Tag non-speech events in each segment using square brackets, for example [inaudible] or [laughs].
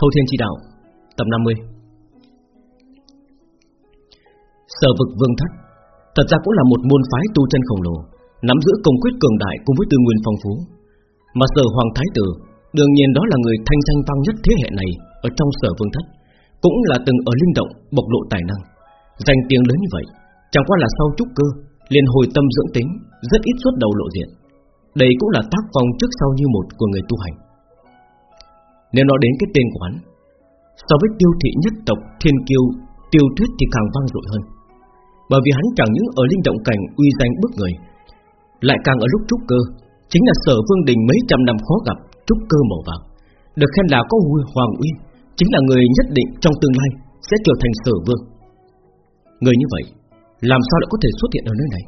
Thâu Thiên chi Đạo, Tập 50 Sở vực vương thất, Thật ra cũng là một môn phái tu chân khổng lồ, Nắm giữ công quyết cường đại cùng với tư nguyên phong phú. Mà sở Hoàng Thái Tử, Đương nhiên đó là người thanh danh vang nhất thế hệ này Ở trong sở vương thất, Cũng là từng ở linh động, bộc lộ tài năng. Danh tiếng lớn như vậy, Chẳng qua là sau trúc cơ, liền hồi tâm dưỡng tính, Rất ít xuất đầu lộ diện. Đây cũng là tác phong trước sau như một của người tu hành. Nếu nói đến cái tên của hắn, So với tiêu thị nhất tộc Thiên Kiêu, Tiêu Tuyết thì càng vang dội hơn. Bởi vì hắn chẳng những ở linh động cảnh uy danh bước người, Lại càng ở lúc trúc cơ, Chính là sở vương đình mấy trăm năm khó gặp, Trúc cơ màu vàng. Được khen là có huy hoàng uy, Chính là người nhất định trong tương lai Sẽ trở thành sở vương. Người như vậy, Làm sao lại có thể xuất hiện ở nơi này?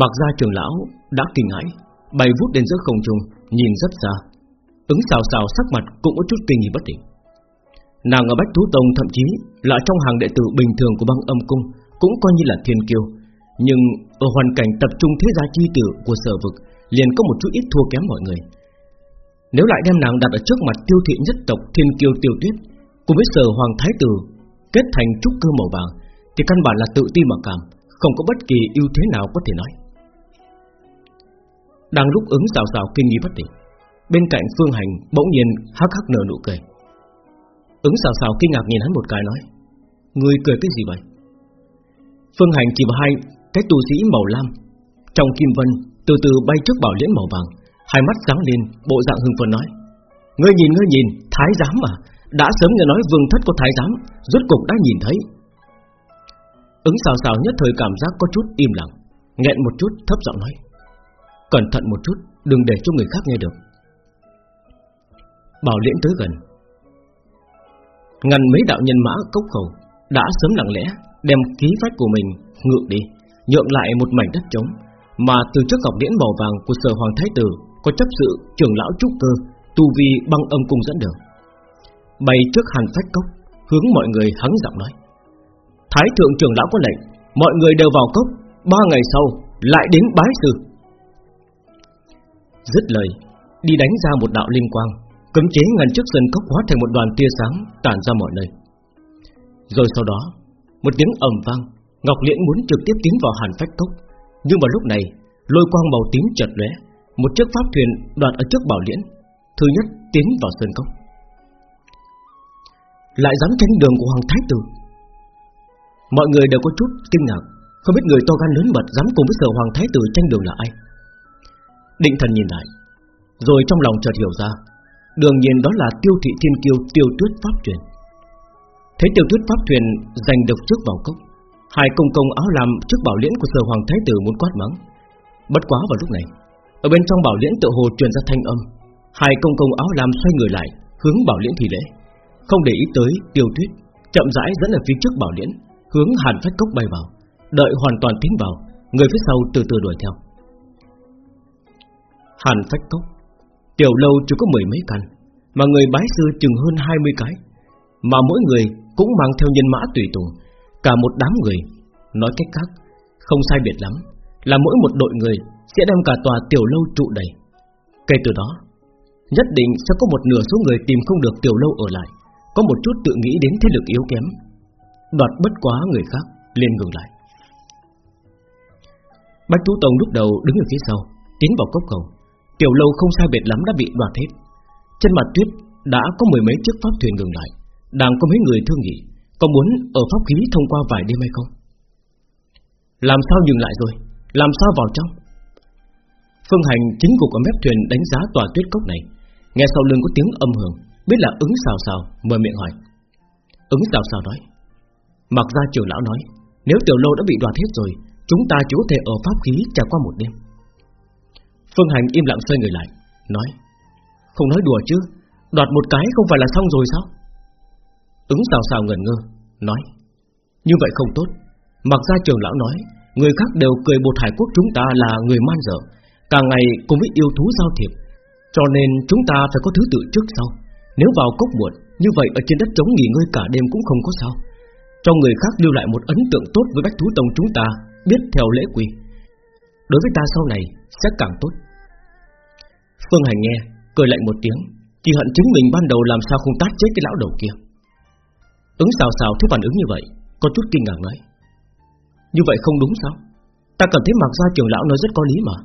Mặc ra trường lão Đã kinh hãi Bày vút đến giữa không trung, Nhìn rất xa. Ứng xào xào sắc mặt cũng có chút kinh nghi bất định. Nàng ở Bách Thú Tông thậm chí Là trong hàng đệ tử bình thường của băng âm cung Cũng coi như là thiên kiêu. Nhưng ở hoàn cảnh tập trung thế gia chi tử Của sở vực liền có một chút ít thua kém mọi người. Nếu lại đem nàng đặt ở trước mặt tiêu thị nhất tộc Thiên kiêu tiêu tuyết, Cùng với sở hoàng thái tử Kết thành trúc cơ màu vàng, Thì căn bản là tự ti mà cảm, Không có bất kỳ ưu thế nào có thể nói. Đang lúc ứng xào xào kinh nghi bất định Bên cạnh Phương Hành, bỗng nhiên hắc hắc nở nụ cười. Ứng xào xào kinh ngạc nhìn hắn một cái nói Người cười cái gì vậy? Phương Hành chỉ vào hai cái tù sĩ màu lam, Trong kim vân từ từ bay trước bảo liễn màu vàng, Hai mắt sáng lên, bộ dạng hưng phấn nói, Ngươi nhìn ngươi nhìn, Thái giám mà, Đã sớm nghe nói vương thất có thái giám, Rốt cục đã nhìn thấy. Ứng xào xào nhất thời cảm giác có chút im lặng, nghẹn một chút, thấp giọng nói, Cẩn thận một chút, Đừng để cho người khác nghe được. Bảo liễn tới gần. Ngăn mấy đạo nhân mã cốc khẩu Đã sớm lặng lẽ Đem ký phách của mình ngự đi, Nhượng lại một mảnh đất trống, Mà từ trước ngọc điển màu vàng của sở hoàng thái tử Có chấp sự trưởng lão trúc cơ Tu vi băng âm cung dẫn đường. Bay trước hàn phách cốc, Hướng mọi người hắng giọng nói. Thái thượng trưởng lão có lệnh, Mọi người đều vào cốc, Ba ngày sau lại đến bái sư. Dứt lời, Đi đánh ra một đạo linh quang Cấm chế ngăn trước sân cốc hóa thành một đoàn tia sáng Tản ra mọi nơi. Rồi sau đó, Một tiếng ầm vang, Ngọc Liễn muốn trực tiếp tiến vào hàn phách cốc. Nhưng vào lúc này, Lôi quang màu tím chợt lóe, Một chiếc pháp thuyền đoạt ở trước bảo liễn, Thứ nhất tiến vào sân cốc Lại dám tranh đường của Hoàng Thái Tử. Mọi người đều có chút kinh ngạc, Không biết người to gan lớn mật Dám cùng với sở Hoàng Thái Tử tranh đường là ai. Định thần nhìn lại, Rồi trong lòng chợt hiểu ra Đương nhiên đó là tiêu thị thiên kiêu tiêu tuyết pháp truyền. Thấy tiêu tuyết pháp truyền giành được trước vào cốc, Hai công công áo lam trước bảo liễn của sở hoàng thái tử muốn quát mắng. Bất quá vào lúc này, Ở bên trong bảo liễn tự hồ truyền ra thanh âm. Hai công công áo lam xoay người lại, Hướng bảo liễn thì lễ. Không để ý tới tiêu tuyết, Chậm rãi dẫn ở phía trước bảo liễn, Hướng hàn phách cốc bay vào, Đợi hoàn toàn tiến vào, Người phía sau từ từ đuổi theo. Hàn phách cốc. Tiểu lâu chỉ có mười mấy căn, Mà người bái sư chừng hơn 20 cái, Mà mỗi người cũng mang theo nhân mã tùy tùng. Cả một đám người, Nói cách khác, Không sai biệt lắm, Là mỗi một đội người Sẽ đem cả tòa tiểu lâu trụ đầy. Kể từ đó, Nhất định sẽ có một nửa số người tìm không được tiểu lâu ở lại, Có một chút tự nghĩ đến thế lực yếu kém. Đoạt bất quá người khác, liền ngừng lại. Bách Tú Tông lúc đầu đứng ở phía sau, Tiến vào cốc cầu. Tiểu lâu không sai biệt lắm đã bị đoạt hết. Trên mặt tuyết đã có mười mấy chiếc pháp thuyền ngừng lại, Đang có mấy người thương nghị, Có muốn ở pháp khí thông qua vài đêm hay không? Làm sao dừng lại rồi? Làm sao vào trong? Phương Hành chính cục ở mép thuyền đánh giá tòa tuyết cốc này. Nghe sau lưng có tiếng âm hưởng, Biết là ứng xào xào, Mở miệng hỏi. Ứng xào xào nói, Mặc ra trưởng lão nói, Nếu tiểu lâu đã bị đoạt hết rồi, Chúng ta chỉ có thể ở pháp khí trải qua một đêm. Phương Hành im lặng xoay người lại, Nói, Không nói đùa chứ, Đoạt một cái không phải là xong rồi sao? Ứng xào xào ngẩn ngơ, Nói, Như vậy không tốt. Mặc ra trường lão nói, Người khác đều cười bột hải quốc chúng ta là người man dở Càng ngày cùng với yêu thú giao thiệp, Cho nên chúng ta phải có thứ tự trước sau. Nếu vào cốc muộn, Như vậy ở trên đất trống nghỉ ngơi cả đêm cũng không có sao. Cho người khác lưu lại một ấn tượng tốt với Bách Thú Tông chúng ta, Biết theo lễ quy. Đối với ta sau này sẽ càng tốt. Phương Hành nghe, Cười lạnh một tiếng, Chỉ hận chính mình ban đầu làm sao không tát chết cái lão đầu kia. Ứng xào xào thấy phản ứng như vậy, Có chút kinh ngạc nói, Như vậy không đúng sao? Ta cảm thấy mặc ra trường lão nói rất có lý mà.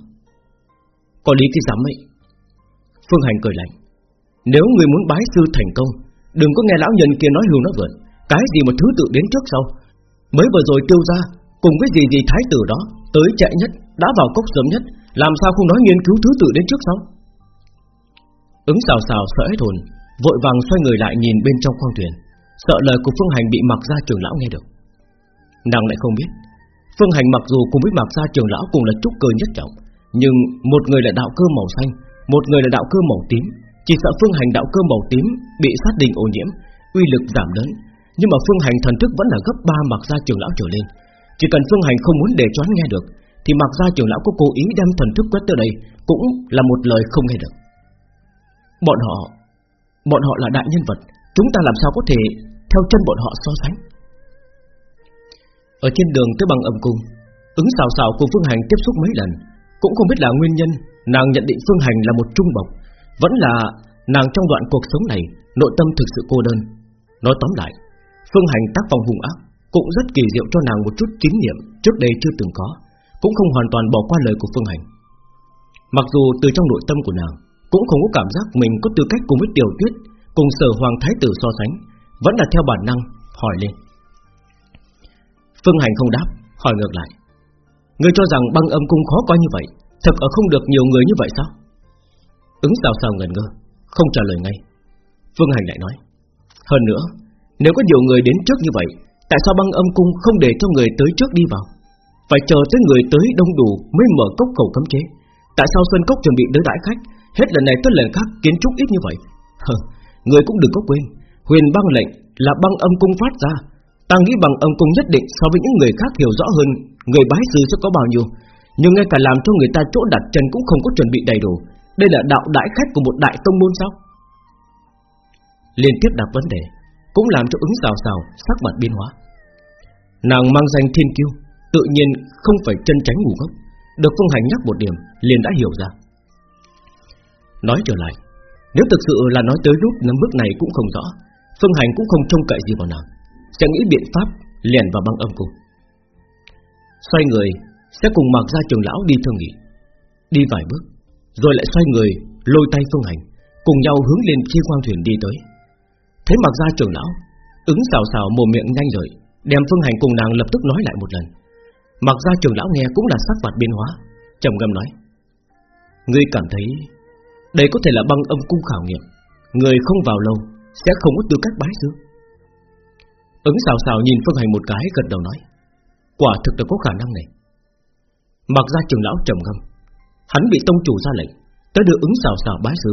Có lý thì dám ấy. Phương Hành cười lạnh, Nếu người muốn bái sư thành công, Đừng có nghe lão nhân kia nói hưu nói vượn Cái gì mà thứ tự đến trước sau? Mới vừa rồi tiêu ra Cùng với gì gì thái tử đó Tới chạy nhất, đã vào cốc sớm nhất Làm sao không nói nghiên cứu thứ tự đến trước sau? Ứng xào xào sợ hết hồn Vội vàng xoay người lại nhìn bên trong khoang thuyền Sợ lời của Phương Hành bị mặc ra trường lão nghe được. Nàng lại không biết Phương Hành mặc dù cùng với mặc ra trường lão cùng là trúc cơ nhất trọng Nhưng một người là đạo cơ màu xanh Một người là đạo cơ màu tím Chỉ sợ Phương Hành đạo cơ màu tím Bị sát đình ô nhiễm Uy lực giảm lớn Nhưng mà Phương Hành thần thức vẫn là gấp 3 mặc ra trường lão trở lên. Chỉ cần Phương Hành không muốn để cho hắn nghe được, Thì mặc ra trưởng lão có cố ý đem thần thức quét tới đây, Cũng là một lời không nghe được. Bọn họ Bọn họ là đại nhân vật, Chúng ta làm sao có thể theo chân bọn họ so sánh? Ở trên đường tới bằng âm cung, Ứng xào xào cùng Phương Hành tiếp xúc mấy lần, Cũng không biết là nguyên nhân Nàng nhận định Phương Hành là một trung bộc, Vẫn là nàng trong đoạn cuộc sống này Nội tâm thực sự cô đơn. Nói tóm lại, Phương Hành tác phong hùng ác cũng rất kỳ diệu cho nàng một chút kinh nghiệm Trước đây chưa từng có, Cũng không hoàn toàn bỏ qua lời của Phương Hành. Mặc dù từ trong nội tâm của nàng, Cũng không có cảm giác mình có tư cách cùng với Tiểu Tuyết, Cùng sở hoàng thái tử so sánh, Vẫn là theo bản năng, hỏi lên. Phương Hành không đáp, Hỏi ngược lại. Ngươi cho rằng băng âm cung khó coi như vậy, Thật ở không được nhiều người như vậy sao? Ứng sao sao ngần ngơ, Không trả lời ngay. Phương Hành lại nói. Hơn nữa, Nếu có nhiều người đến trước như vậy Tại sao băng âm cung không để cho người tới trước đi vào? Phải chờ tới người tới đông đủ Mới mở cốc cầu cấm chế. Tại sao sân Cốc chuẩn bị đối đãi khách? Hết lần này tới lần khác kiến trúc ít như vậy. Hờ, Người cũng đừng có quên Huyền băng lệnh là băng âm cung phát ra. Ta nghĩ bằng âm cung nhất định so với những người khác hiểu rõ hơn Người bái sư sẽ có bao nhiêu. Nhưng ngay cả làm cho người ta chỗ đặt chân cũng không có chuẩn bị đầy đủ. Đây là đạo đại khách của một đại tông môn sao? Liên tiếp đặt vấn đề. Cũng làm cho ứng xào xào sắc mặt biến hóa. Nàng mang danh thiên kiêu, Tự nhiên không phải chân tránh ngủ gốc, Được phương hành nhắc một điểm liền đã hiểu ra. Nói trở lại, nếu thực sự là nói tới rút nắm bước này cũng không rõ, Phương Hành cũng không trông cậy gì vào nàng, Sẽ nghĩ biện pháp liền vào băng âm cung. Xoay người, Sẽ cùng mặc ra trường lão đi thương nghị. Đi vài bước, Rồi lại xoay người, lôi tay Phương Hành, Cùng nhau hướng lên chi quang thuyền đi tới. Thấy mặc ra trưởng lão, Ứng xào xào mồm miệng nhanh lợi Đem Phương Hành cùng nàng lập tức nói lại một lần. Mặc ra trưởng lão nghe cũng là sắc mặt biến hóa, trầm ngâm nói, Ngươi cảm thấy đây có thể là băng âm cung khảo nghiệm, Người không vào lâu Sẽ không có tư cách bái sư? Ứng xào xào nhìn Phương Hành một cái, gật đầu nói, Quả thực là có khả năng này. Mặc ra trưởng lão trầm ngâm, Hắn bị tông chủ ra lệnh, Tới đưa ứng xào xào bái sư.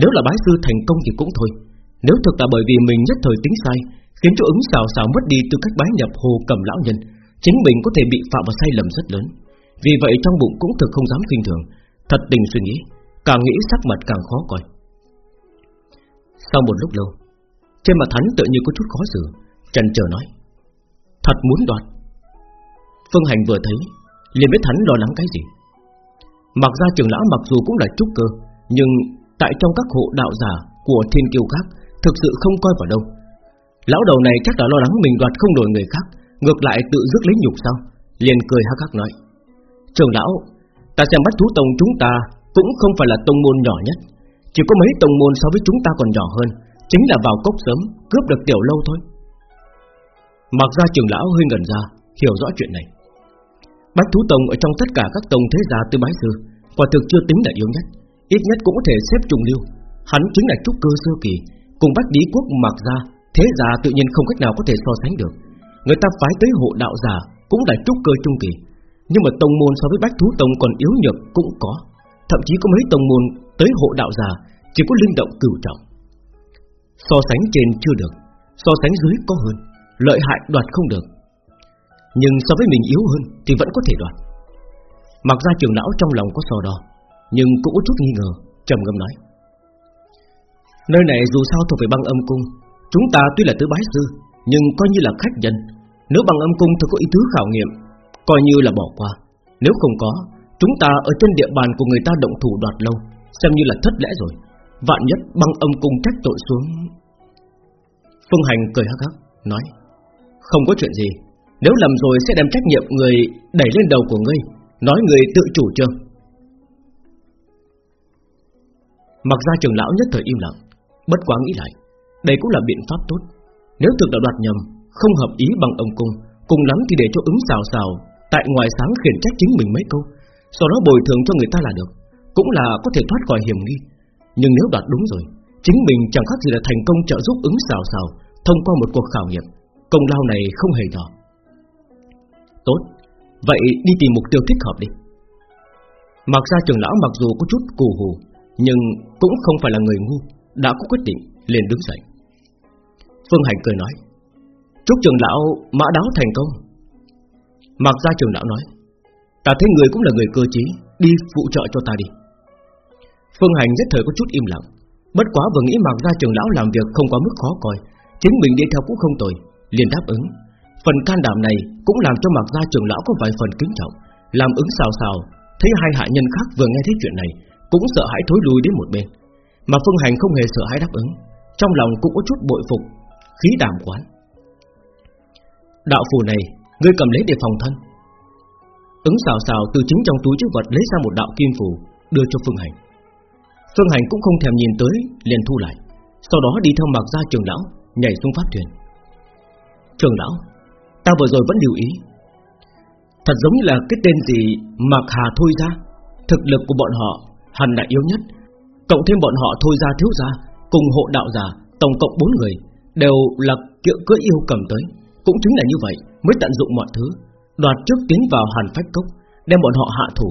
Nếu là bái sư thành công thì cũng thôi. Nếu thực là bởi vì mình nhất thời tính sai, Khiến cho ứng xào xào mất đi tư cách bái nhập hồ cầm lão nhân, Chính mình có thể bị phạm vào sai lầm rất lớn. Vì vậy trong bụng cũng thực không dám kinh thường, Thật tình suy nghĩ, Càng nghĩ sắc mặt càng khó coi. Sau một lúc lâu, Trên mặt hắn tự như có chút khó xử Trần chờ nói, Thật muốn đoạt. Phương Hành vừa thấy, liền biết hắn lo lắng cái gì. Mặc ra trường lão mặc dù cũng là trúc cơ, Nhưng tại trong các hộ đạo giả Của thiên kiêu khác Thực sự không coi vào đâu. Lão đầu này chắc là lo lắng mình đoạt không đổi người khác, Ngược lại tự dứt lấy nhục sao? Liền cười hắc hắc nói, Trường lão, Ta xem bách thú tông chúng ta cũng không phải là tông môn nhỏ nhất, Chỉ có mấy tông môn so với chúng ta còn nhỏ hơn, Chính là vào cốc sớm, Cướp được tiểu lâu thôi. Mặc ra trường lão hơi ngẩn ra, Hiểu rõ chuyện này. Bách Thú Tông ở trong tất cả các tông thế gia từ bái sư, Quả thực chưa tính là yếu nhất, Ít nhất cũng có thể xếp trùng lưu. Hắn chính là trúc cơ sơ kỳ Cùng Bách Lý Quốc mặc ra, Thế gia tự nhiên không cách nào có thể so sánh được. Người ta phái tới hộ đạo giả Cũng là trúc cơ trung kỳ, Nhưng mà tông môn so với Bách Thú Tông còn yếu nhược cũng có. Thậm chí có mấy tông môn tới hộ đạo già Chỉ có linh động cửu trọng. So sánh trên chưa được, So sánh dưới có hơn, Lợi hại đoạt không được. Nhưng so với mình yếu hơn Thì vẫn có thể đoạt. Mặc ra trường lão trong lòng có so đo, Nhưng cũng có chút nghi ngờ, trầm ngâm nói. Nơi này dù sao thuộc về băng âm cung. Chúng ta tuy là tứ bái sư, Nhưng coi như là khách dân Nếu băng âm cung thực có ý tứ khảo nghiệm, Coi như là bỏ qua. Nếu không có, Chúng ta ở trên địa bàn của người ta động thủ đoạt lâu, Xem như là thất lẽ rồi. Vạn nhất băng âm cung trách tội xuống. Phương Hành cười hắc hắc, Nói, Không có chuyện gì. Nếu lầm rồi sẽ đem trách nhiệm người đẩy lên đầu của ngươi, Nói người tự chủ chưa? Mặc ra trường lão nhất thời im lặng. Bất quá nghĩ lại, Đây cũng là biện pháp tốt. Nếu thực đã đoạt nhầm, Không hợp ý bằng ông cung, Cùng lắm thì để cho ứng xào xào, Tại ngoài sáng khiển trách chính mình mấy câu, Sau đó bồi thường cho người ta là được, Cũng là có thể thoát khỏi hiểm nghi. Nhưng nếu đoạt đúng rồi, Chính mình chẳng khác gì là thành công trợ giúp ứng xào xào, Thông qua một cuộc khảo nghiệm, Công lao này không hề nhỏ. Tốt, Vậy đi tìm mục tiêu thích hợp đi. Mặc ra trường lão mặc dù có chút cù hù, Nhưng cũng không phải là người ngu. Đã có quyết định liền đứng dậy. Phương Hành cười nói, Chúc trường lão mã đáo thành công. Mặc ra trường lão nói, Ta thấy người cũng là người cơ trí, Đi phụ trợ cho ta đi. Phương Hành nhất thời có chút im lặng, Bất quá vừa nghĩ mặc ra trường lão làm việc không quá mức khó coi, Chính mình đi theo cũng không tồi, liền đáp ứng. Phần can đảm này cũng làm cho mặc ra trường lão có vài phần kính trọng, Làm ứng xào xào, Thấy hai hạ nhân khác vừa nghe thấy chuyện này, Cũng sợ hãi thối lui đến một bên. Mà Phương Hành không hề sợ hãi đáp ứng. Trong lòng cũng có chút bội phục, Khí đảm quán Đạo phù này, Ngươi cầm lấy để phòng thân. Ứng xào xào từ chính trong túi chứa vật Lấy ra một đạo kim phù, đưa cho Phương Hành. Phương Hành cũng không thèm nhìn tới, liền thu lại. Sau đó đi theo mặc ra trường lão, Nhảy xuống pháp thuyền. Trường lão, Ta vừa rồi vẫn lưu ý. Thật giống như là cái tên gì Mạc Hà Thôi ra Thực lực của bọn họ hẳn là yếu nhất. Cộng thêm bọn họ Thôi ra thiếu ra Cùng hộ đạo giả Tổng cộng 4 người, Đều là kiệu cưỡi yêu cầm tới. Cũng chính là như vậy mới tận dụng mọi thứ. Đoạt trước tiến vào hàn phách cốc, Đem bọn họ hạ thủ.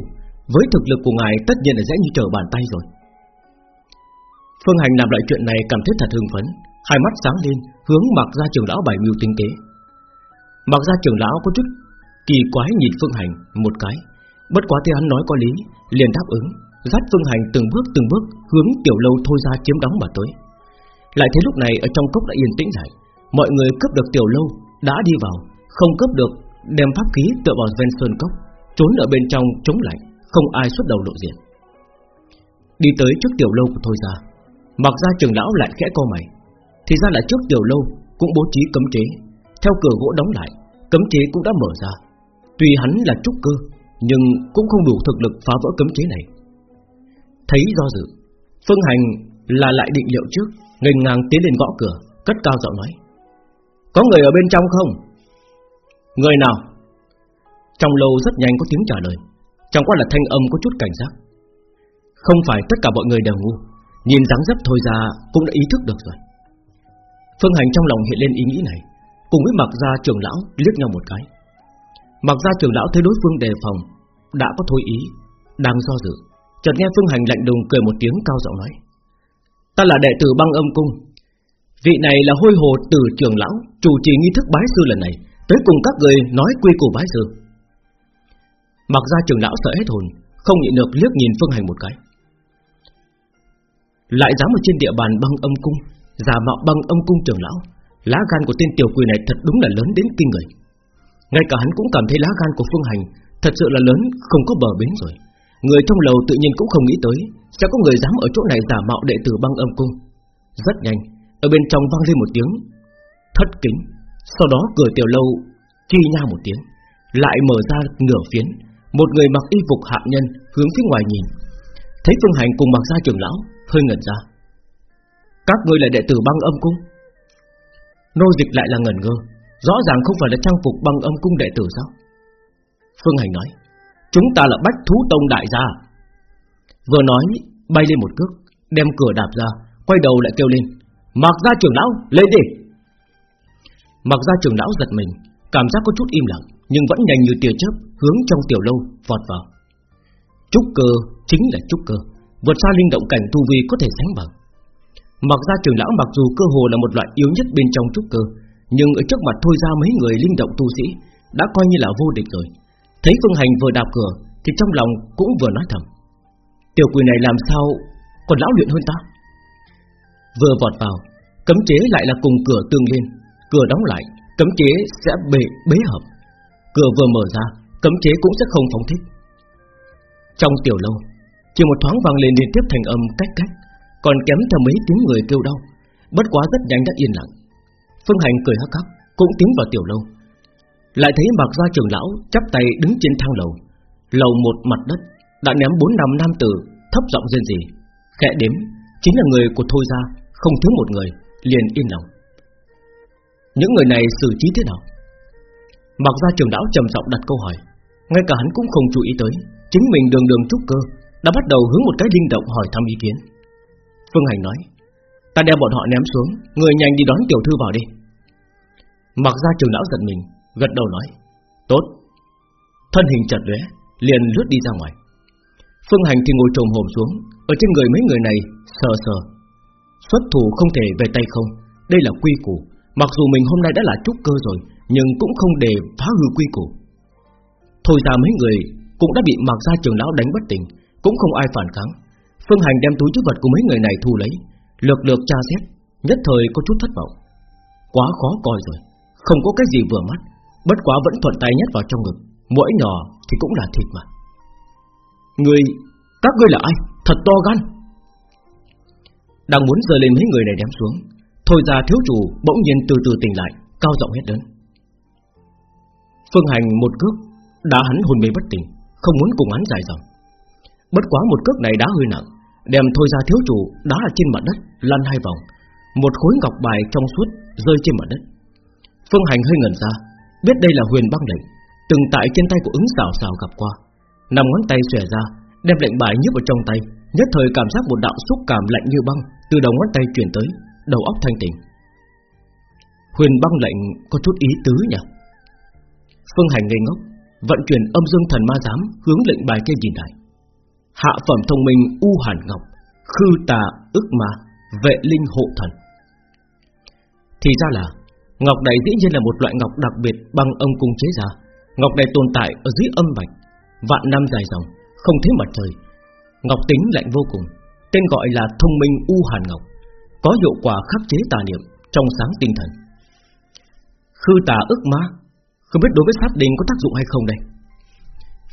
Với thực lực của ngài tất nhiên là dễ như trở bàn tay rồi. Phương Hành làm lại chuyện này cảm thấy thật hưng phấn. Hai mắt sáng lên, Hướng mặc ra trường lão bày mưu tinh tế Mặc ra trường lão có chút Kỳ quái nhìn Phương Hành một cái. Bất quá thì hắn nói có lý, Liền đáp ứng, Dắt Phương Hành từng bước từng bước Hướng tiểu lâu thôi ra chiếm đóng mà tới. Lại thấy lúc này ở trong cốc đã yên tĩnh lại. Mọi người cướp được tiểu lâu, Đã đi vào, Không cướp được, Đem pháp khí tựa vào ven sơn cốc, Trốn ở bên trong chống lạnh Không ai xuất đầu lộ diện. Đi tới trước tiểu lâu của thôi ra, Mặc ra trường lão lại khẽ co mày. Thì ra là trước tiểu lâu Cũng bố trí cấm chế. Theo cửa gỗ đóng lại, Cấm chế cũng đã mở ra. Tuy hắn là trúc cơ, Nhưng cũng không đủ thực lực phá vỡ cấm chế này. Thấy do dự Phương Hành là lại định liệu trước. Ngành ngang tiến lên gõ cửa, Cất cao giọng nói. Có người ở bên trong không? Người nào? Trong lâu rất nhanh có tiếng trả lời. Chẳng qua là thanh âm có chút cảnh giác. Không phải tất cả mọi người đều ngu. Nhìn dáng dấp thôi ra cũng đã ý thức được rồi. Phương Hành trong lòng hiện lên ý nghĩ này, Cùng với mặc gia trưởng lão liếc nhau một cái. Mặc gia trưởng lão thấy đối phương đề phòng, Đã có thôi ý, Đang do dự. Chợt nghe Phương Hành lạnh đùng cười một tiếng cao giọng nói, Ta là đệ tử băng âm cung. Vị này là hôi hồ tử trưởng lão, Chủ trì nghi thức bái sư lần này, Tới cùng các người nói quy củ bái sư. Mặc ra trưởng lão sợ hết hồn, Không nhịn được liếc nhìn Phương Hành một cái. Lại dám ở trên địa bàn băng âm cung, Giả mạo băng âm cung trưởng lão, Lá gan của tên tiểu quỷ này thật đúng là lớn đến kinh người. Ngay cả hắn cũng cảm thấy lá gan của Phương Hành Thật sự là lớn, không có bờ bến rồi. Người trong lầu tự nhiên cũng không nghĩ tới, Sẽ có người dám ở chỗ này giả mạo đệ tử băng âm cung. Rất nhanh, Ở bên trong vang lên một tiếng. Thất kính, Sau đó cửa tiểu lâu, chi nha một tiếng, Lại mở ra nửa phiến. Một người mặc y phục hạ nhân hướng phía ngoài nhìn. Thấy Phương Hành cùng mặc ra trưởng lão, hơi ngẩn ra. Các ngươi là đệ tử băng âm cung? Nô dịch lại là ngẩn ngơ. Rõ ràng không phải là trang phục băng âm cung đệ tử sao? Phương Hành nói. Chúng ta là bách thú tông đại gia Vừa nói Bay lên một cước Đem cửa đạp ra Quay đầu lại kêu lên Mặc ra trưởng lão lên đi Mặc ra trưởng lão giật mình Cảm giác có chút im lặng Nhưng vẫn nhanh như tia chớp Hướng trong tiểu lâu vọt vào Trúc cơ chính là trúc cơ vượt xa linh động cảnh tu vi có thể sánh bằng. Mặc ra trưởng lão mặc dù cơ hồ là một loại yếu nhất bên trong trúc cơ, nhưng ở trước mặt thôi ra mấy người linh động tu sĩ đã coi như là vô địch rồi. Thấy Phương Hành vừa đạp cửa thì trong lòng cũng vừa nói thầm: tiểu quỷ này làm sao còn lão luyện hơn ta? Vừa vọt vào, cấm chế lại là cùng cửa tương liên, cửa đóng lại, cấm chế sẽ bể bế hợp. Cửa vừa mở ra, cấm chế cũng sẽ không phóng thích. Trong tiểu lâu, chỉ một thoáng vang lên liên tiếp thành âm cách cách Còn kém theo mấy tiếng người kêu đau Bất quá rất nhanh đã yên lặng Phương Hành cười hắc hắc Cũng tiến vào tiểu lâu lại thấy mặc gia trưởng lão chắp tay đứng trên thang lầu Lầu một mặt đất Đã ném bốn năm nam tử Thấp giọng rên gì Khẽ đếm, Chính là người của Thôi gia, Không thiếu một người, Liền yên lòng. Những người này xử trí thế nào? Mặc gia trưởng lão trầm giọng đặt câu hỏi. Ngay cả hắn cũng không chú ý tới, Chính mình đường đường trúc cơ Đã bắt đầu hướng một cái linh động hỏi thăm ý kiến. Phương Hành nói, Ta đem bọn họ ném xuống, Người nhanh đi đón tiểu thư vào đi. Mặc ra trường lão giận mình Gật đầu nói, Tốt. Thân hình chật lóe, Liền lướt đi ra ngoài. Phương Hành thì ngồi trồm hổm xuống, Ở trên người mấy người này sờ sờ. Xuất thủ không thể về tay không, Đây là quy củ. Mặc dù mình hôm nay đã là trúc cơ rồi, Nhưng cũng không để phá hư quy củ. Thôi ra mấy người Cũng đã bị mặc ra trường lão đánh bất tỉnh, Cũng không ai phản kháng. Phương Hành đem túi chất vật của mấy người này thu lấy, Lược lược tra xét, Nhất thời có chút thất vọng. Quá khó coi rồi, Không có cái gì vừa mắt. Bất quá vẫn thuận tay nhét vào trong ngực. Mỗi nhỏ thì cũng là thịt mà. Người, Các ngươi là ai? Thật to gan. Đang muốn rời lên mấy người này đem xuống. Thôi ra thiếu chủ bỗng nhiên từ từ tỉnh lại, Cao giọng hét lớn. Phương Hành một cước Đã hắn hồn mê bất tỉnh, Không muốn cùng hắn dài dòng. Bất quá một cước này đã hơi nặng, Đem thôi ra thiếu chủ đá ở trên mặt đất, Lăn hai vòng. Một khối ngọc bài trong suốt rơi trên mặt đất. Phương Hành hơi ngẩn ra Biết đây là huyền băng lệnh, Từng tại trên tay của ứng xảo xảo gặp qua. Nằm ngón tay xòe ra, Đem lệnh bài nhấp vào trong tay, Nhất thời cảm giác một đạo xúc cảm lạnh như băng Từ đầu ngón tay truyền tới, Đầu óc thanh tỉnh Huyền băng lệnh có chút ý tứ nhỉ? Phương Hành ngây ngốc, Vận chuyển âm dương thần ma giám Hướng lệnh bài kia nhìn lại. Hạ phẩm thông minh U Hàn Ngọc, Khư tà ức ma, Vệ linh hộ thần. Thì ra là Ngọc này dĩ nhiên là một loại ngọc đặc biệt Bằng âm cung chế ra Ngọc này tồn tại ở dưới âm vạch Vạn năm dài dòng Không thấy mặt trời Ngọc tính lạnh vô cùng Tên gọi là thông minh U Hàn Ngọc Có hiệu quả khắc chế tà niệm Trong sáng tinh thần Khư tà ức ma Không biết đối với sát đình có tác dụng hay không đây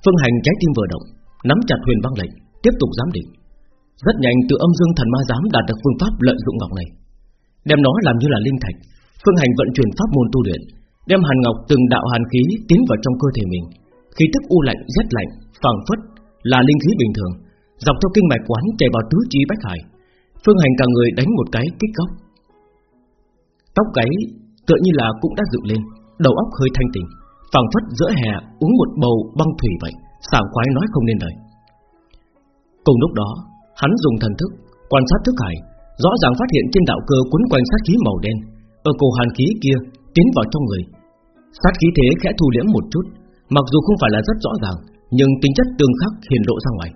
Phương hành trái tim vừa động nắm chặt huyền băng lệnh, tiếp tục giám định. Rất nhanh từ âm dương thần ma giám đạt được phương pháp lợi dụng ngọc này, đem nó làm như là linh thạch. Phương hành vận chuyển pháp môn tu luyện, đem hàn ngọc từng đạo hàn khí tiến vào trong cơ thể mình. Khí tức u lạnh, rét lạnh, phẳng phất là linh khí bình thường, dọc theo kinh mạch quán chảy vào tứ chi bách hải. Phương hành cả người đánh một cái kích góc, tóc gáy tựa như là cũng đã dựng lên, đầu óc hơi thanh tỉnh, phẳng phất giữa hè uống một bầu băng thủy vậy sảng khoái nói không nên lời. Cùng lúc đó, hắn dùng thần thức quan sát thức hải, rõ ràng phát hiện trên đạo cơ quấn quanh sát khí màu đen, ở cổ hàn khí kia tiến vào trong người. Sát khí thế khẽ thu liễm một chút, mặc dù không phải là rất rõ ràng, nhưng tính chất tương khắc hiện lộ ra ngoài.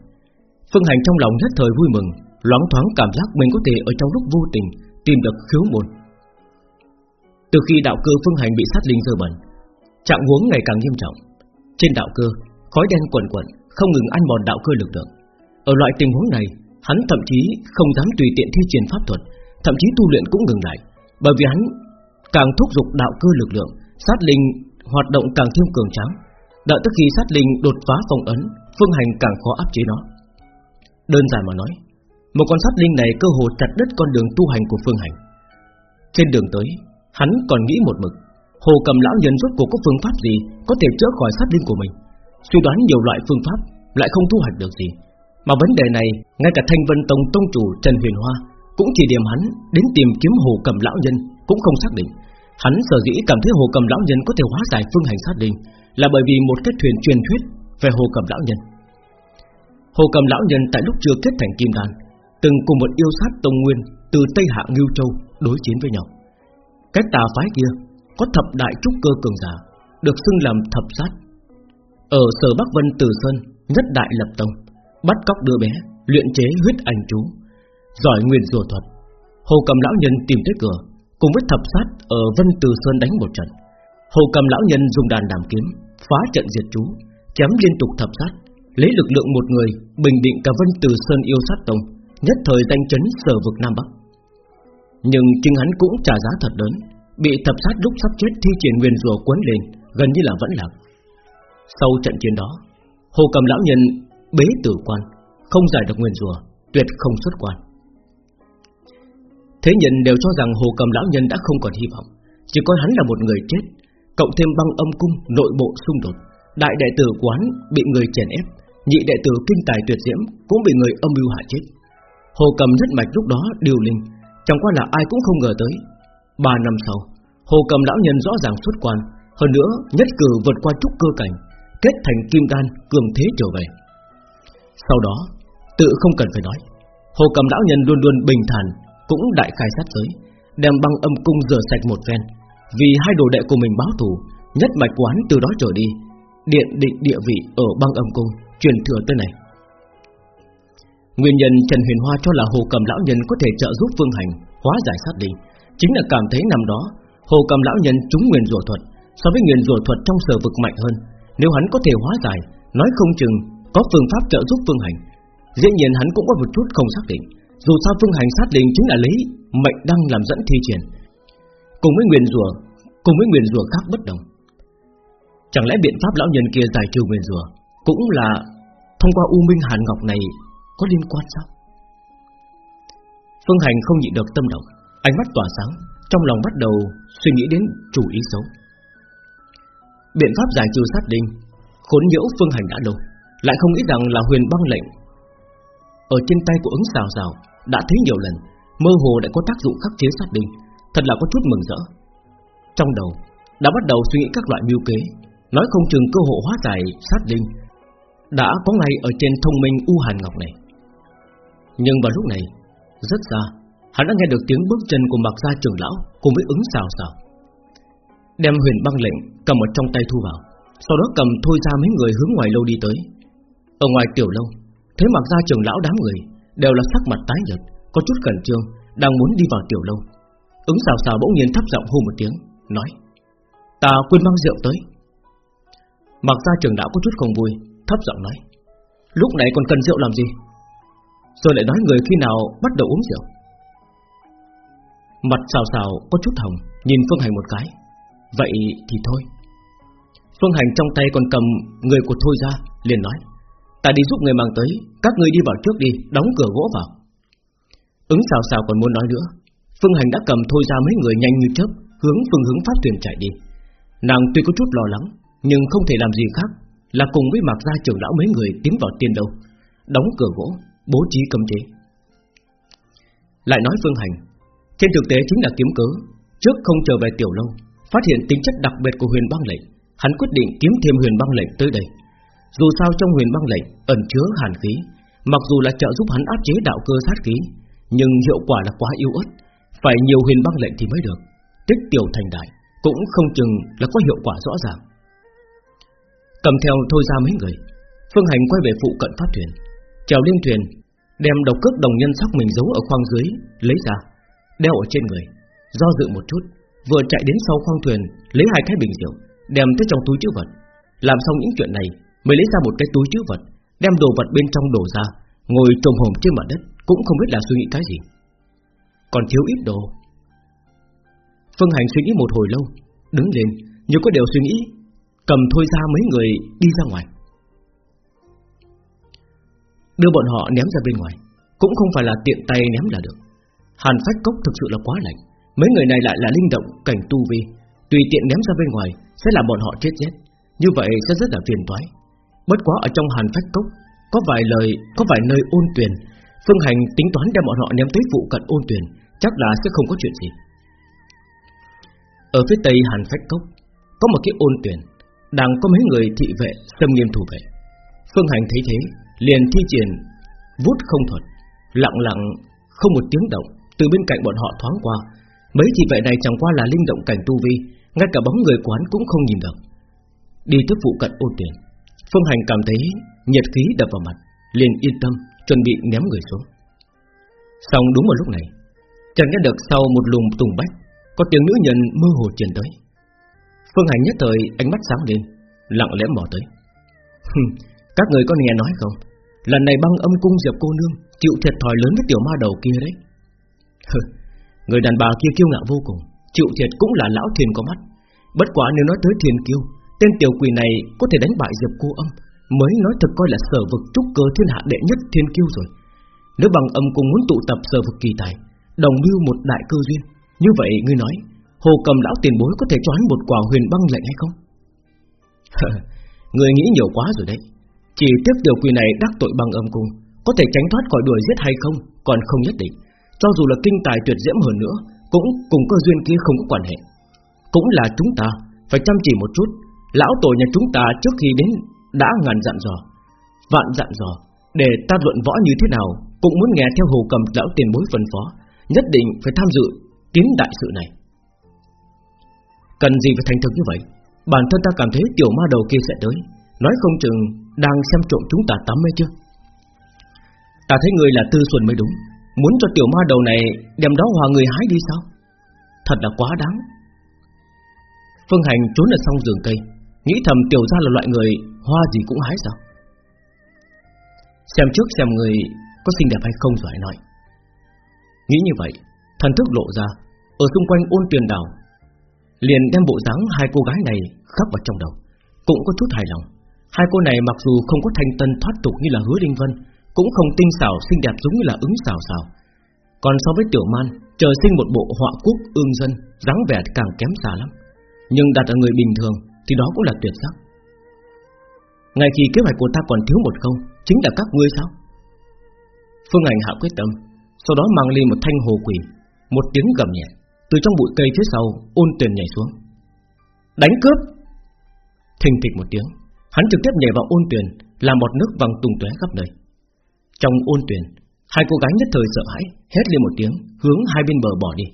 Phương Hành trong lòng nhất thời vui mừng, loáng thoáng cảm giác mình có thể ở trong lúc vô tình tìm được khiếu môn. Từ khi đạo cơ Phương Hành bị sát linh dơ bẩn, trạng huống ngày càng nghiêm trọng. Trên đạo cơ, Khói đen quẩn quẩn Không ngừng ăn mòn đạo cơ lực lượng Ở loại tình huống này Hắn thậm chí không dám tùy tiện thi triển pháp thuật Thậm chí tu luyện cũng ngừng lại Bởi vì hắn càng thúc giục đạo cơ lực lượng, Sát linh hoạt động càng thêm cường tráng. Đợi tới khi sát linh đột phá phong ấn, Phương hành càng khó áp chế nó. Đơn giản mà nói, Một con sát linh này cơ hồ chặt đứt con đường tu hành của phương hành. Trên đường tới, Hắn còn nghĩ một mực, Hồ cầm lão nhân rốt cuộc có phương pháp gì Có thể chữa khỏi sát linh của mình? Suy đoán nhiều loại phương pháp Lại không thu hoạch được gì. Mà vấn đề này, Ngay cả Thanh Vân Tông Tông Chủ Trần Huyền Hoa Cũng chỉ điểm hắn đến tìm kiếm Hồ Cầm Lão Nhân. Cũng không xác định. Hắn sở dĩ cảm thấy Hồ Cầm Lão Nhân có thể hóa giải phương hành sát đình Là bởi vì một cái thuyền truyền thuyết Về Hồ Cầm Lão Nhân. Hồ Cầm Lão Nhân tại lúc chưa kết thành Kim Đan, Từng cùng một yêu sát Tông Nguyên Từ Tây Hạ Ngưu Châu đối chiến với nhau. Cái tà phái kia Có thập đại trúc cơ cường giả, Được xưng làm thập sát. Ở sở Bắc Vân Từ Sơn, Nhất đại lập tông, Bắt cóc đứa bé, Luyện chế huyết ảnh chú, Giỏi nguyên rùa thuật. Hồ cầm lão nhân tìm tới cửa Cùng với thập sát ở Vân Từ Sơn đánh một trận. Hồ cầm lão nhân dùng đàn đàm kiếm, Phá trận diệt chú, Chém liên tục thập sát, Lấy lực lượng một người, Bình định cả Vân Từ Sơn yêu sát tông, Nhất thời danh chấn sở vực Nam Bắc. Nhưng chính hắn cũng trả giá thật lớn, Bị thập sát lúc sắp chết thi triển nguyên rùa quấn lên, Gần như là vẫn lạc. Sau trận chiến đó Hồ cầm lão nhân bế tử quan, Không giải được nguyên rùa, Tuyệt không xuất quan. Thế nhân đều cho rằng Hồ Cầm lão nhân đã không còn hy vọng, chỉ coi hắn là một người chết, cộng thêm băng âm cung nội bộ xung đột, đại đệ tử quán bị người chèn ép, nhị đệ tử kinh tài tuyệt diễm cũng bị người âm mưu hạ chết. Hồ Cầm rất mạch lúc đó điều linh, chẳng qua là ai cũng không ngờ tới. Ba năm sau, Hồ Cầm lão nhân rõ ràng xuất quan, hơn nữa nhất cử vượt qua trúc cơ cảnh, kết thành kim đan cường thế trở về. Sau đó, tự không cần phải nói, Hồ Cầm lão nhân luôn luôn bình thản, cũng đại khai sát giới, đem băng âm cung rửa sạch một phen, vì hai đồ đệ của mình báo thù, nhất mạch quán từ đó trở đi, điện định địa vị ở băng âm cung truyền thừa tới này. Nguyên nhân Trần Huyền Hoa cho là Hồ Cầm lão nhân có thể trợ giúp Phương Hành hóa giải sát linh, chính là cảm thấy năm đó Hồ Cầm lão nhân trúng nguyên rủa thuật, so với nguyên rủa thuật trong sở vực mạnh hơn, nếu hắn có thể hóa giải, nói không chừng có phương pháp trợ giúp Phương Hành. Dĩ nhiên hắn cũng có một chút không xác định, dù sao Phương Hành sát linh chính là lấy mệnh đăng làm dẫn thi triển, cùng với nguyên rủa, cùng với nguyên rủa khác bất đồng. Chẳng lẽ biện pháp lão nhân kia giải trừ nguyên rủa cũng là thông qua U Minh Hàn Ngọc này có liên quan sao? Phương Hành không nhịn được tâm động, ánh mắt tỏa sáng, trong lòng bắt đầu suy nghĩ đến chủ ý xấu. Biện pháp giải trừ sát đinh khốn nhiễu Phương Hành đã lâu, lại không nghĩ rằng là huyền băng lệnh ở trên tay của ứng xào xào đã thấy nhiều lần, mơ hồ đã có tác dụng khắc chế sát đinh thật là có chút mừng rỡ. Trong đầu đã bắt đầu suy nghĩ các loại mưu kế, nói không chừng cơ hội hóa giải sát đinh đã có ngay ở trên thông minh u hàn ngọc này. Nhưng vào lúc này, rất xa, hắn đã nghe được tiếng bước chân của mặc gia trưởng lão cùng với ứng xào xào. Đem huyền băng lệnh cầm ở trong tay thu vào, sau đó cầm thôi ra mấy người hướng ngoài lâu đi tới. Ở ngoài tiểu lâu, thấy mặc gia trưởng lão đám người đều là sắc mặt tái nhợt, có chút cẩn trương, đang muốn đi vào tiểu lâu. Ứng xào xào bỗng nhiên thấp giọng hô một tiếng, nói: "Ta quên mang rượu tới." Mặc gia trưởng đạo có chút không vui, thấp giọng nói: "Lúc này còn cần rượu làm gì?" Rồi lại nói người khi nào bắt đầu uống rượu Mặt xào xào có chút hồng Nhìn Phương Hành một cái Vậy thì thôi Phương Hành trong tay còn cầm người của Thôi ra liền nói Ta đi giúp người mang tới, Các người đi vào trước đi, Đóng cửa gỗ vào. Ứng xào xào còn muốn nói nữa. Phương Hành đã cầm Thôi ra mấy người nhanh như chớp, Hướng phương hướng pháp thuyền chạy đi. Nàng tuy có chút lo lắng, Nhưng không thể làm gì khác, Là cùng với mạc gia trưởng lão mấy người tiến vào tiên đâu Đóng cửa gỗ, Bố trí cấm chế. Lại nói Phương Hành, Trên thực tế chính là kiếm cớ, Trước không trở về tiểu lâu, Phát hiện tính chất đặc biệt của huyền băng lệnh, Hắn quyết định kiếm thêm huyền băng lệnh tới đây. Dù sao trong huyền băng lệnh Ẩn chứa hàn khí, Mặc dù là trợ giúp hắn áp chế đạo cơ sát khí, Nhưng hiệu quả là quá yếu ớt. Phải nhiều huyền băng lệnh thì mới được. Tích tiểu thành đại Cũng không chừng là có hiệu quả rõ ràng. Cầm theo thôi ra mấy người, Phương Hành quay về phụ cận pháp thuyền, Trèo lên thuyền, Đem độc cước đồng nhân sắc mình giấu ở khoang dưới, Lấy ra, Đeo ở trên người, Do dự một chút, Vừa chạy đến sau khoang thuyền, Lấy hai cái bình rượu, Đem tới trong túi chữ vật. Làm xong những chuyện này Mới lấy ra một cái túi chữ vật, Đem đồ vật bên trong đổ ra, Ngồi trồm hồn trên mặt đất, Cũng không biết là suy nghĩ cái gì. Còn thiếu ít đồ. Phương Hành suy nghĩ một hồi lâu, Đứng lên, như có điều suy nghĩ, Cầm thôi ra mấy người đi ra ngoài. Đưa bọn họ ném ra bên ngoài, Cũng không phải là tiện tay ném là được. Hàn phách cốc thực sự là quá lạnh, Mấy người này lại là linh động, cảnh tu vi, Tùy tiện ném ra bên ngoài Sẽ làm bọn họ chết chết Như vậy sẽ rất là phiền toái. Bất quá ở trong hàn phách cốc Có vài lời, có vài nơi ôn tuyển Phương hành tính toán đem bọn họ ném tới phụ cận ôn tuyển Chắc là sẽ không có chuyện gì Ở phía tây hàn phách cốc Có một cái ôn tuyển Đang có mấy người thị vệ xâm nghiêm thủ vệ Phương hành thấy thế liền thi triển vút không thuật, lặng lặng không một tiếng động từ bên cạnh bọn họ thoáng qua. Mấy thị vệ này chẳng qua là linh động cảnh tu vi, ngay cả bóng người quán cũng không nhìn được. Đi tới phụ cận ôn tuyển Phương Hành cảm thấy nhiệt khí đập vào mặt, liền yên tâm chuẩn bị ném người xuống. Xong đúng vào lúc này, chẳng nghe được sau một lùm tùng bách có tiếng nữ nhân mơ hồ truyền tới. Phương Hành nhất thời ánh mắt sáng lên, lặng lẽ mò tới. Các người có nghe nói không? Lần này băng âm cung Diệp cô nương Chịu thiệt thòi lớn với tiểu ma đầu kia đấy Người đàn bà kia kiêu ngạo vô cùng Chịu thiệt cũng là lão thiền có mắt Bất quá nếu nói tới thiền kiêu Tên tiểu quỷ này có thể đánh bại Diệp cô âm, Mới nói thực coi là sở vực trúc cơ thiên hạ đệ nhất thiên kiêu rồi. Nếu bằng âm cũng muốn tụ tập sở vực kỳ tài, Đồng mưu một đại cơ duyên, Như vậy ngươi nói, Hồ cầm lão tiền bối có thể cho hắn một quả huyền băng lệnh hay không? [laughs] Người nghĩ nhiều quá rồi đấy. Chỉ tiếc tiểu quỷ này đắc tội băng âm cung Có thể tránh thoát khỏi đuổi giết hay không, Còn không nhất định. Cho dù là kinh tài tuyệt diễm hơn nữa, Cũng cùng cơ duyên kia không có quan hệ. Cũng là chúng ta Phải chăm chỉ một chút Lão tổ nhà chúng ta trước khi đến Đã ngàn dặn dò, Vạn dặn dò Để ta luận võ như thế nào, Cũng muốn nghe theo hồ cầm lão tiền bối phân phó, Nhất định phải tham dự tiến đại sự này. Cần gì phải thành thực như vậy? Bản thân ta cảm thấy tiểu ma đầu kia sẽ tới, Nói không chừng đang xem trộm chúng ta tắm hay chưa Ta thấy người là tư xuân mới đúng, Muốn cho tiểu ma đầu này đem đó hòa người hái đi sao? Thật là quá đáng. Phương Hành trốn ở sau giường cây Nghĩ thầm tiểu ra là loại người, Hoa gì cũng hái sao? Xem trước xem người, Có xinh đẹp hay không rồi nói. Nghĩ như vậy, Thần thức lộ ra, Ở xung quanh ôn tuyền đảo, Liền đem bộ dáng hai cô gái này khắc vào trong đầu. Cũng có chút hài lòng, Hai cô này mặc dù không có thanh tân thoát tục như là hứa đinh vân, Cũng không tinh xảo xinh đẹp giống như là ứng xảo xảo Còn so với tiểu man, Trời sinh một bộ họa quốc ương dân, dáng vẻ càng kém xa lắm. Nhưng đặt ở người bình thường thì đó cũng là tuyệt sắc. Ngay khi kế hoạch của ta còn thiếu một không Chính là các ngươi sao? Phương Ảnh hạ quyết tâm Sau đó mang lên một thanh hồ quỷ Một tiếng gầm nhẹ Từ trong bụi cây phía sau ôn tuyền nhảy xuống. Đánh cướp! Thình thịch một tiếng Hắn trực tiếp nhảy vào ôn tuyền, Làm một nước văng tung tóe khắp nơi. Trong ôn tuyền, Hai cô gái nhất thời sợ hãi Hét lên một tiếng Hướng hai bên bờ bỏ đi.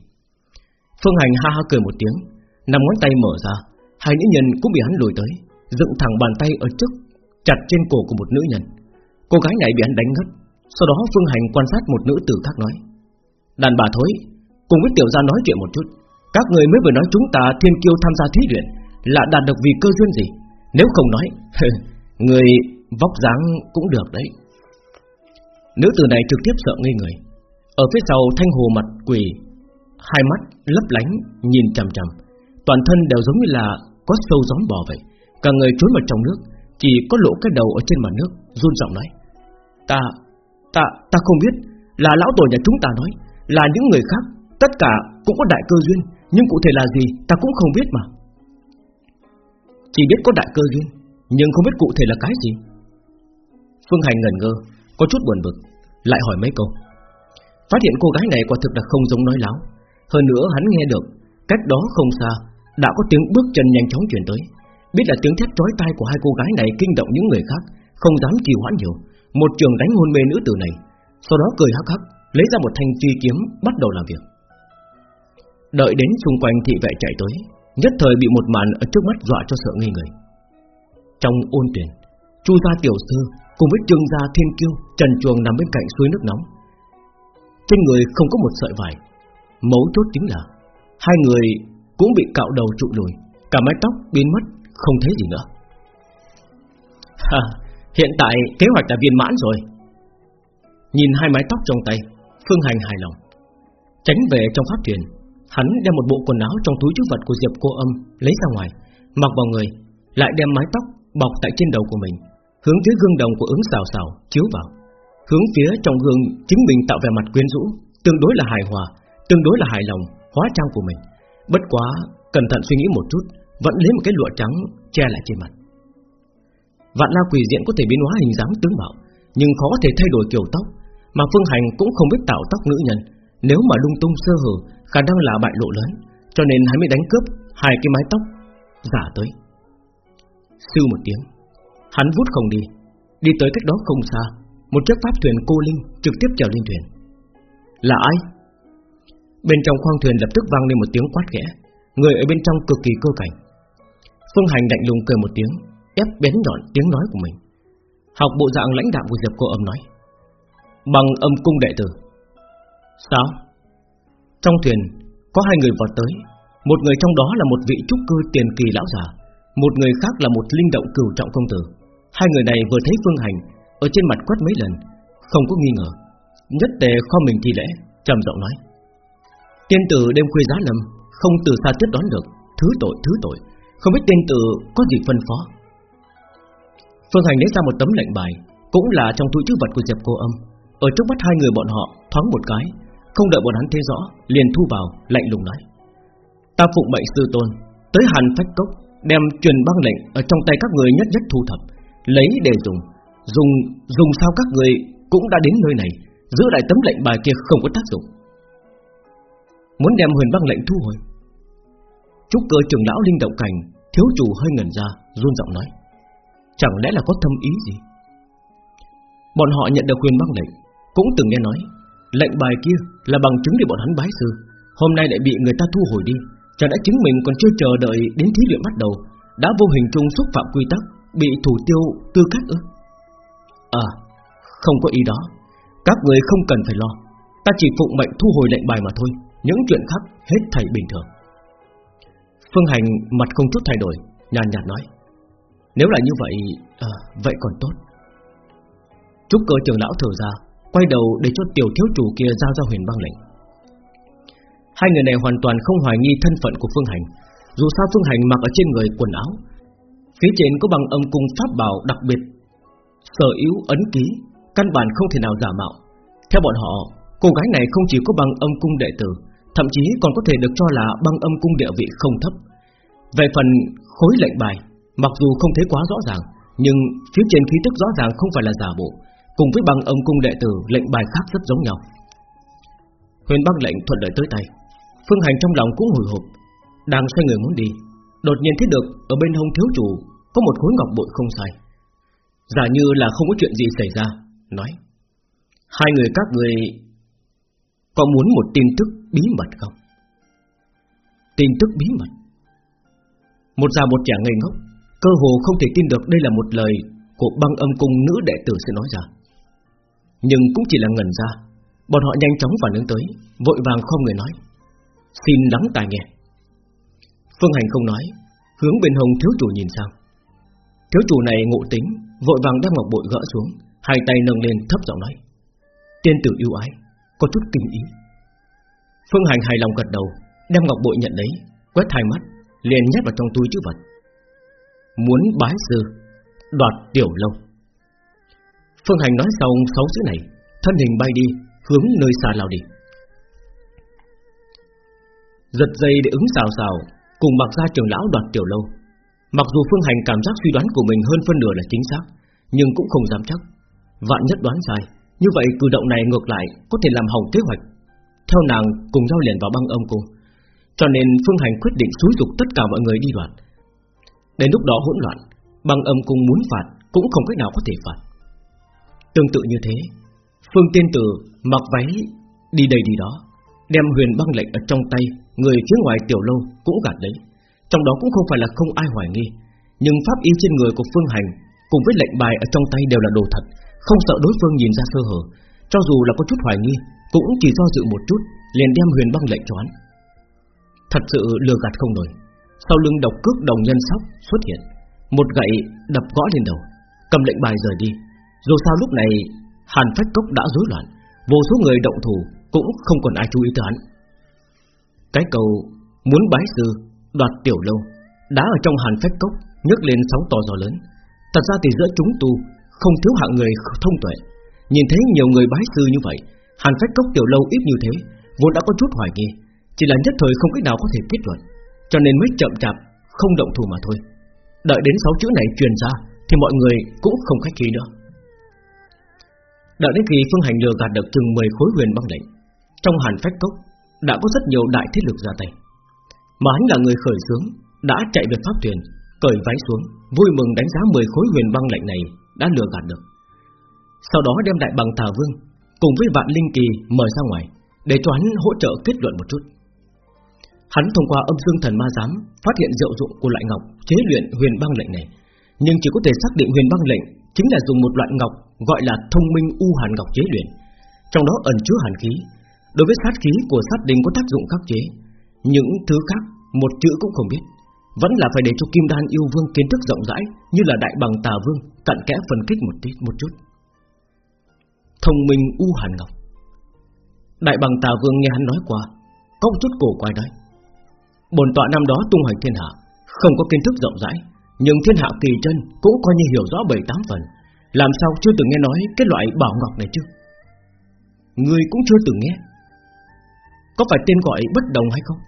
Phương Hành ha ha cười một tiếng Nằm ngón tay mở ra Hai nữ nhân cũng bị hắn lùi tới Dựng thẳng bàn tay ở trước Chặt trên cổ của một nữ nhân. Cô gái này bị hắn đánh ngất Sau đó Phương Hành quan sát một nữ tử khác nói Đàn bà thối Cùng với tiểu gia nói chuyện một chút. Các người mới vừa nói chúng ta thiên kiêu tham gia thí luyện Là đạt được vì cơ duyên gì? Nếu không nói [laughs] Người vóc dáng cũng được đấy. Nữ tử này trực tiếp sợ ngây người. Ở phía sau thanh hồ mặt quỳ, Hai mắt lấp lánh Nhìn chằm chằm. Toàn thân đều giống như là có sâu gióm bò vậy. Cả người trốn vào trong nước Chỉ có lộ cái đầu ở trên mặt nước run giọng nói Ta, ta, ta không biết Là lão tổ nhà chúng ta nói Là những người khác Tất cả cũng có đại cơ duyên Nhưng cụ thể là gì ta cũng không biết mà. Chỉ biết có đại cơ duyên Nhưng không biết cụ thể là cái gì. Phương Hành ngẩn ngơ Có chút buồn bực Lại hỏi mấy câu. Phát hiện cô gái này quả thực là không giống nói láo. Hơn nữa hắn nghe được Cách đó không xa đã có tiếng bước chân nhanh chóng chuyển tới. Biết là tiếng thét chói tai của hai cô gái này Kinh động những người khác, Không dám trì hoãn nhiều. Một trường đánh hôn mê nữ tử này. Sau đó cười hắc hắc, Lấy ra một thanh phi kiếm, bắt đầu làm việc. Đợi đến xung quanh thị vệ chạy tới, Nhất thời bị một màn ở trước mắt dọa cho sợ ngây người. Trong ôn tuyển, Chu gia tiểu sư cùng với trương gia thiên kiêu Trần chuồng nằm bên cạnh suối nước nóng. Trên người không có một sợi vải, Mấu chốt chính là Hai người cũng bị cạo đầu trụ lùi. Cả mái tóc biến mất Không thấy gì nữa. Ha, Hiện tại kế hoạch đã viên mãn rồi. Nhìn hai mái tóc trong tay Phương Hành hài lòng. Tránh về trong pháp thuyền Hắn đem một bộ quần áo trong túi chứa vật của Diệp cô âm Lấy ra ngoài Mặc vào người Lại đem mái tóc bọc tại trên đầu của mình Hướng phía gương đồng của ứng xào xào Chiếu vào. Hướng phía trong gương chính mình tạo vẻ mặt quyến rũ Tương đối là hài hòa Tương đối là hài lòng Hóa trang của mình. Bất quá, cẩn thận suy nghĩ một chút, Vẫn lấy một cái lụa trắng che lại trên mặt. Vạn la quỷ diện có thể biến hóa hình dáng tướng mạo, Nhưng khó có thể thay đổi kiểu tóc, Mà Phương Hành cũng không biết tạo tóc nữ nhân. Nếu mà lung tung sơ hở, Khả năng là bại lộ lớn, Cho nên hắn mới đánh cướp hai cái mái tóc Giả tới. Sư một tiếng, Hắn vút không đi Đi tới cách đó không xa, Một chiếc pháp thuyền cô linh trực tiếp chèo lên thuyền. Là ai? Bên trong khoang thuyền lập tức vang lên một tiếng quát khẽ. Người ở bên trong cực kỳ cơ cảnh. Phương Hành lạnh lùng cười một tiếng, Ép bén nhọn tiếng nói của mình. Học bộ dạng lãnh đạo của Diệp cô âm nói, Bằng âm cung đệ tử. Sao? Trong thuyền, có hai người vọt tới. Một người trong đó là một vị trúc cơ tiền kỳ lão già, Một người khác là một linh động cửu trọng công tử. Hai người này vừa thấy Phương Hành Ở trên mặt quét mấy lần, Không có nghi ngờ. Nhất tề kho mình thi lễ, trầm giọng nói Tiên tử đêm khuya giá lâm Không từ xa tiếp đón được. Thứ tội thứ tội. Không biết tiên tử có gì phân phó. Phương Hành lấy ra một tấm lệnh bài, Cũng là trong túi chứa vật của Diệp Cô Âm. Ở trước mắt hai người bọn họ, thoáng một cái, Không đợi bọn hắn thấy rõ, Liền thu vào, lạnh lùng nói. Ta phụng mệnh sư tôn, Tới hàn phách cốc, Đem truyền băng lệnh Ở trong tay các người nhất nhất thu thập, Lấy để dùng. Dùng dùng sao các người cũng đã đến nơi này, Giữ lại tấm lệnh bài kia không có tác dụng. Muốn đem huyền băng lệnh thu hồi. Trúc cơ trưởng lão linh động cảnh, Thiếu chủ hơi ngẩn ra, run giọng nói, Chẳng lẽ là có thâm ý gì? Bọn họ nhận được huyền băng lệnh, Cũng từng nghe nói, Lệnh bài kia là bằng chứng để bọn hắn bái sư. Hôm nay lại bị người ta thu hồi đi Chẳng đã chứng mình còn chưa chờ đợi đến thí luyện bắt đầu, Đã vô hình chung xúc phạm quy tắc, Bị thủ tiêu tư cách ư? À Không có ý đó. Các người không cần phải lo. Ta chỉ phụng mệnh thu hồi lệnh bài mà thôi. Những chuyện khác hết thảy bình thường. Phương Hành mặt không chút thay đổi Nhàn nhạt nói Nếu là như vậy à, Vậy còn tốt. Trúc cơ trưởng lão thở ra Quay đầu để cho tiểu thiếu chủ kia giao ra huyền băng lệnh. Hai người này hoàn toàn không hoài nghi thân phận của Phương Hành. Dù sao Phương Hành mặc ở trên người quần áo Phía trên có bằng âm cung pháp bảo đặc biệt Sở yếu ấn ký Căn bản không thể nào giả mạo. Theo bọn họ Cô gái này không chỉ có bằng âm cung đệ tử Thậm chí còn có thể được cho là băng âm cung địa vị không thấp. Về phần khối lệnh bài, Mặc dù không thấy quá rõ ràng, Nhưng phía trên khí tức rõ ràng không phải là giả bộ, Cùng với băng âm cung đệ tử, Lệnh bài khác rất giống nhau. Huyền băng lệnh thuận lợi tới tay. Phương Hành trong lòng cũng hồi hộp, Đang xoay người muốn đi, Đột nhiên thấy được ở bên hông thiếu chủ Có một khối ngọc bội không sai. Giả như là không có chuyện gì xảy ra, Nói, Hai người các người Có muốn một tin tức bí mật không? Tin tức bí mật. Một già một trẻ ngây ngốc, Cơ hồ không thể tin được đây là một lời Của băng âm cung nữ đệ tử sẽ nói ra. Nhưng cũng chỉ là ngần ra, Bọn họ nhanh chóng phản ứng tới, Vội vàng không người nói, Xin lắng tai nghe. Phương Hành không nói, Hướng bên hồng thiếu chủ nhìn sang. Thiếu chủ này ngộ tính, Vội vàng đem ngọc bội gỡ xuống, Hai tay nâng lên thấp giọng nói, Tiên tử yêu ái, Có chút kinh ý. Phương Hành hài lòng gật đầu, Đem ngọc bội nhận lấy, Quét hai mắt, liền nhét vào trong túi chữ vật. Muốn bái sư, Đoạt tiểu lâu. Phương Hành nói xong sáu chữ này, Thân hình bay đi, Hướng nơi xa lao đi. Giật dây để ứng xào xào, Cùng mặc ra trường lão đoạt tiểu lâu. Mặc dù Phương Hành cảm giác suy đoán của mình hơn phân nửa là chính xác, Nhưng cũng không dám chắc. Vạn nhất đoán sai, Như vậy cử động này ngược lại Có thể làm hỏng kế hoạch. Theo nàng cùng nhau liền vào băng âm cung. Cho nên Phương Hành quyết định xúi dục tất cả mọi người đi đoạn. Đến lúc đó hỗn loạn, Băng âm cung muốn phạt Cũng không cách nào có thể phạt. Tương tự như thế, Phương Tiên Tử mặc váy đi đây đi đó, Đem huyền băng lệnh ở trong tay Người phía ngoài tiểu lâu cũng gạt đấy. Trong đó cũng không phải là không ai hoài nghi, Nhưng pháp y trên người của Phương Hành Cùng với lệnh bài ở trong tay đều là đồ thật, Không sợ đối phương nhìn ra sơ hở. Cho dù là có chút hoài nghi, Cũng chỉ do dự một chút, Liền đem huyền băng lệnh cho hắn. Thật sự lừa gạt không nổi. Sau lưng độc cước đồng nhân sóc xuất hiện, Một gậy đập gõ lên đầu, Cầm lệnh bài rời đi. Dù sao lúc này, Hàn phách cốc đã rối loạn, Vô số người động thủ Cũng không còn ai chú ý tới hắn. Cái cầu muốn bái sư Đoạt tiểu lâu Đã ở trong hàn phách cốc nhấc lên sóng to gió lớn. Thật ra thì giữa chúng tu Không thiếu hạng người thông tuệ. Nhìn thấy nhiều người bái sư như vậy, Hàn phách cốc tiểu lâu ít như thế, Vốn đã có chút hoài nghi, Chỉ là nhất thời không cách nào có thể kết luận, Cho nên mới chậm chạp, không động thủ mà thôi. Đợi đến sáu chữ này truyền ra, Thì mọi người cũng không khách khí nữa. Đợi đến khi Phương Hành lừa gạt được chừng 10 khối huyền băng lệnh, Trong hàn phách cốc Đã có rất nhiều đại thiết lực ra tay. Mà hắn là người khởi xướng, Đã chạy về pháp thuyền Cởi váy xuống, Vui mừng đánh giá 10 khối huyền băng lệnh này Đã lừa gạt được. Sau đó đem đại bằng tà vương Cùng với vạn linh kỳ mời ra ngoài Để cho hắn hỗ trợ kết luận một chút Hắn thông qua âm dương thần ma giám Phát hiện diệu dụng của loại ngọc Chế luyện huyền băng lệnh này Nhưng chỉ có thể xác định huyền băng lệnh Chính là dùng một loại ngọc gọi là thông minh u hàn ngọc chế luyện, trong đó ẩn chứa hàn khí. Đối với sát khí của sát đình có tác dụng khắc chế, những thứ khác một chữ cũng không biết, vẫn là phải để cho Kim Đan yêu vương kiến thức rộng rãi như là đại bằng tà vương cặn kẽ phân tích một tí một chút. Thông minh u hàn ngọc. Đại bằng tà vương nghe hắn nói qua, có một chút cổ quái đấy. Bồn tọa năm đó tung hoành thiên hạ, không có kiến thức rộng rãi, nhưng thiên hạ kỳ chân cũng coi như hiểu rõ bảy tám phần làm sao chưa từng nghe nói Cái loại bảo ngọc này chứ Người cũng chưa từng nghe Có phải tên gọi bất đồng hay không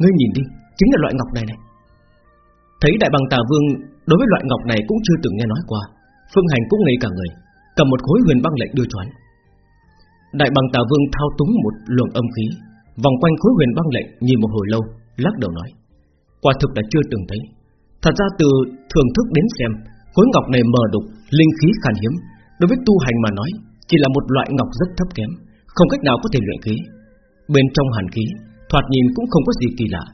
Ngươi nhìn đi Chính là loại ngọc này này Thấy đại bằng tà vương Đối với loại ngọc này cũng chưa từng nghe nói qua Phương Hành cũng ngây cả người Cầm một khối huyền băng lệnh đưa choán Đại bằng tà vương thao túng một luồng âm khí Vòng quanh khối huyền băng lệnh Nhìn một hồi lâu Lắc đầu nói Quả thực là chưa từng thấy. Thật ra từ thưởng thức đến xem Khối ngọc này mờ đục, linh khí khan hiếm. Đối với tu hành mà nói Chỉ là một loại ngọc rất thấp kém Không cách nào có thể luyện khí. Bên trong hàn khí Thoạt nhìn cũng không có gì kỳ lạ.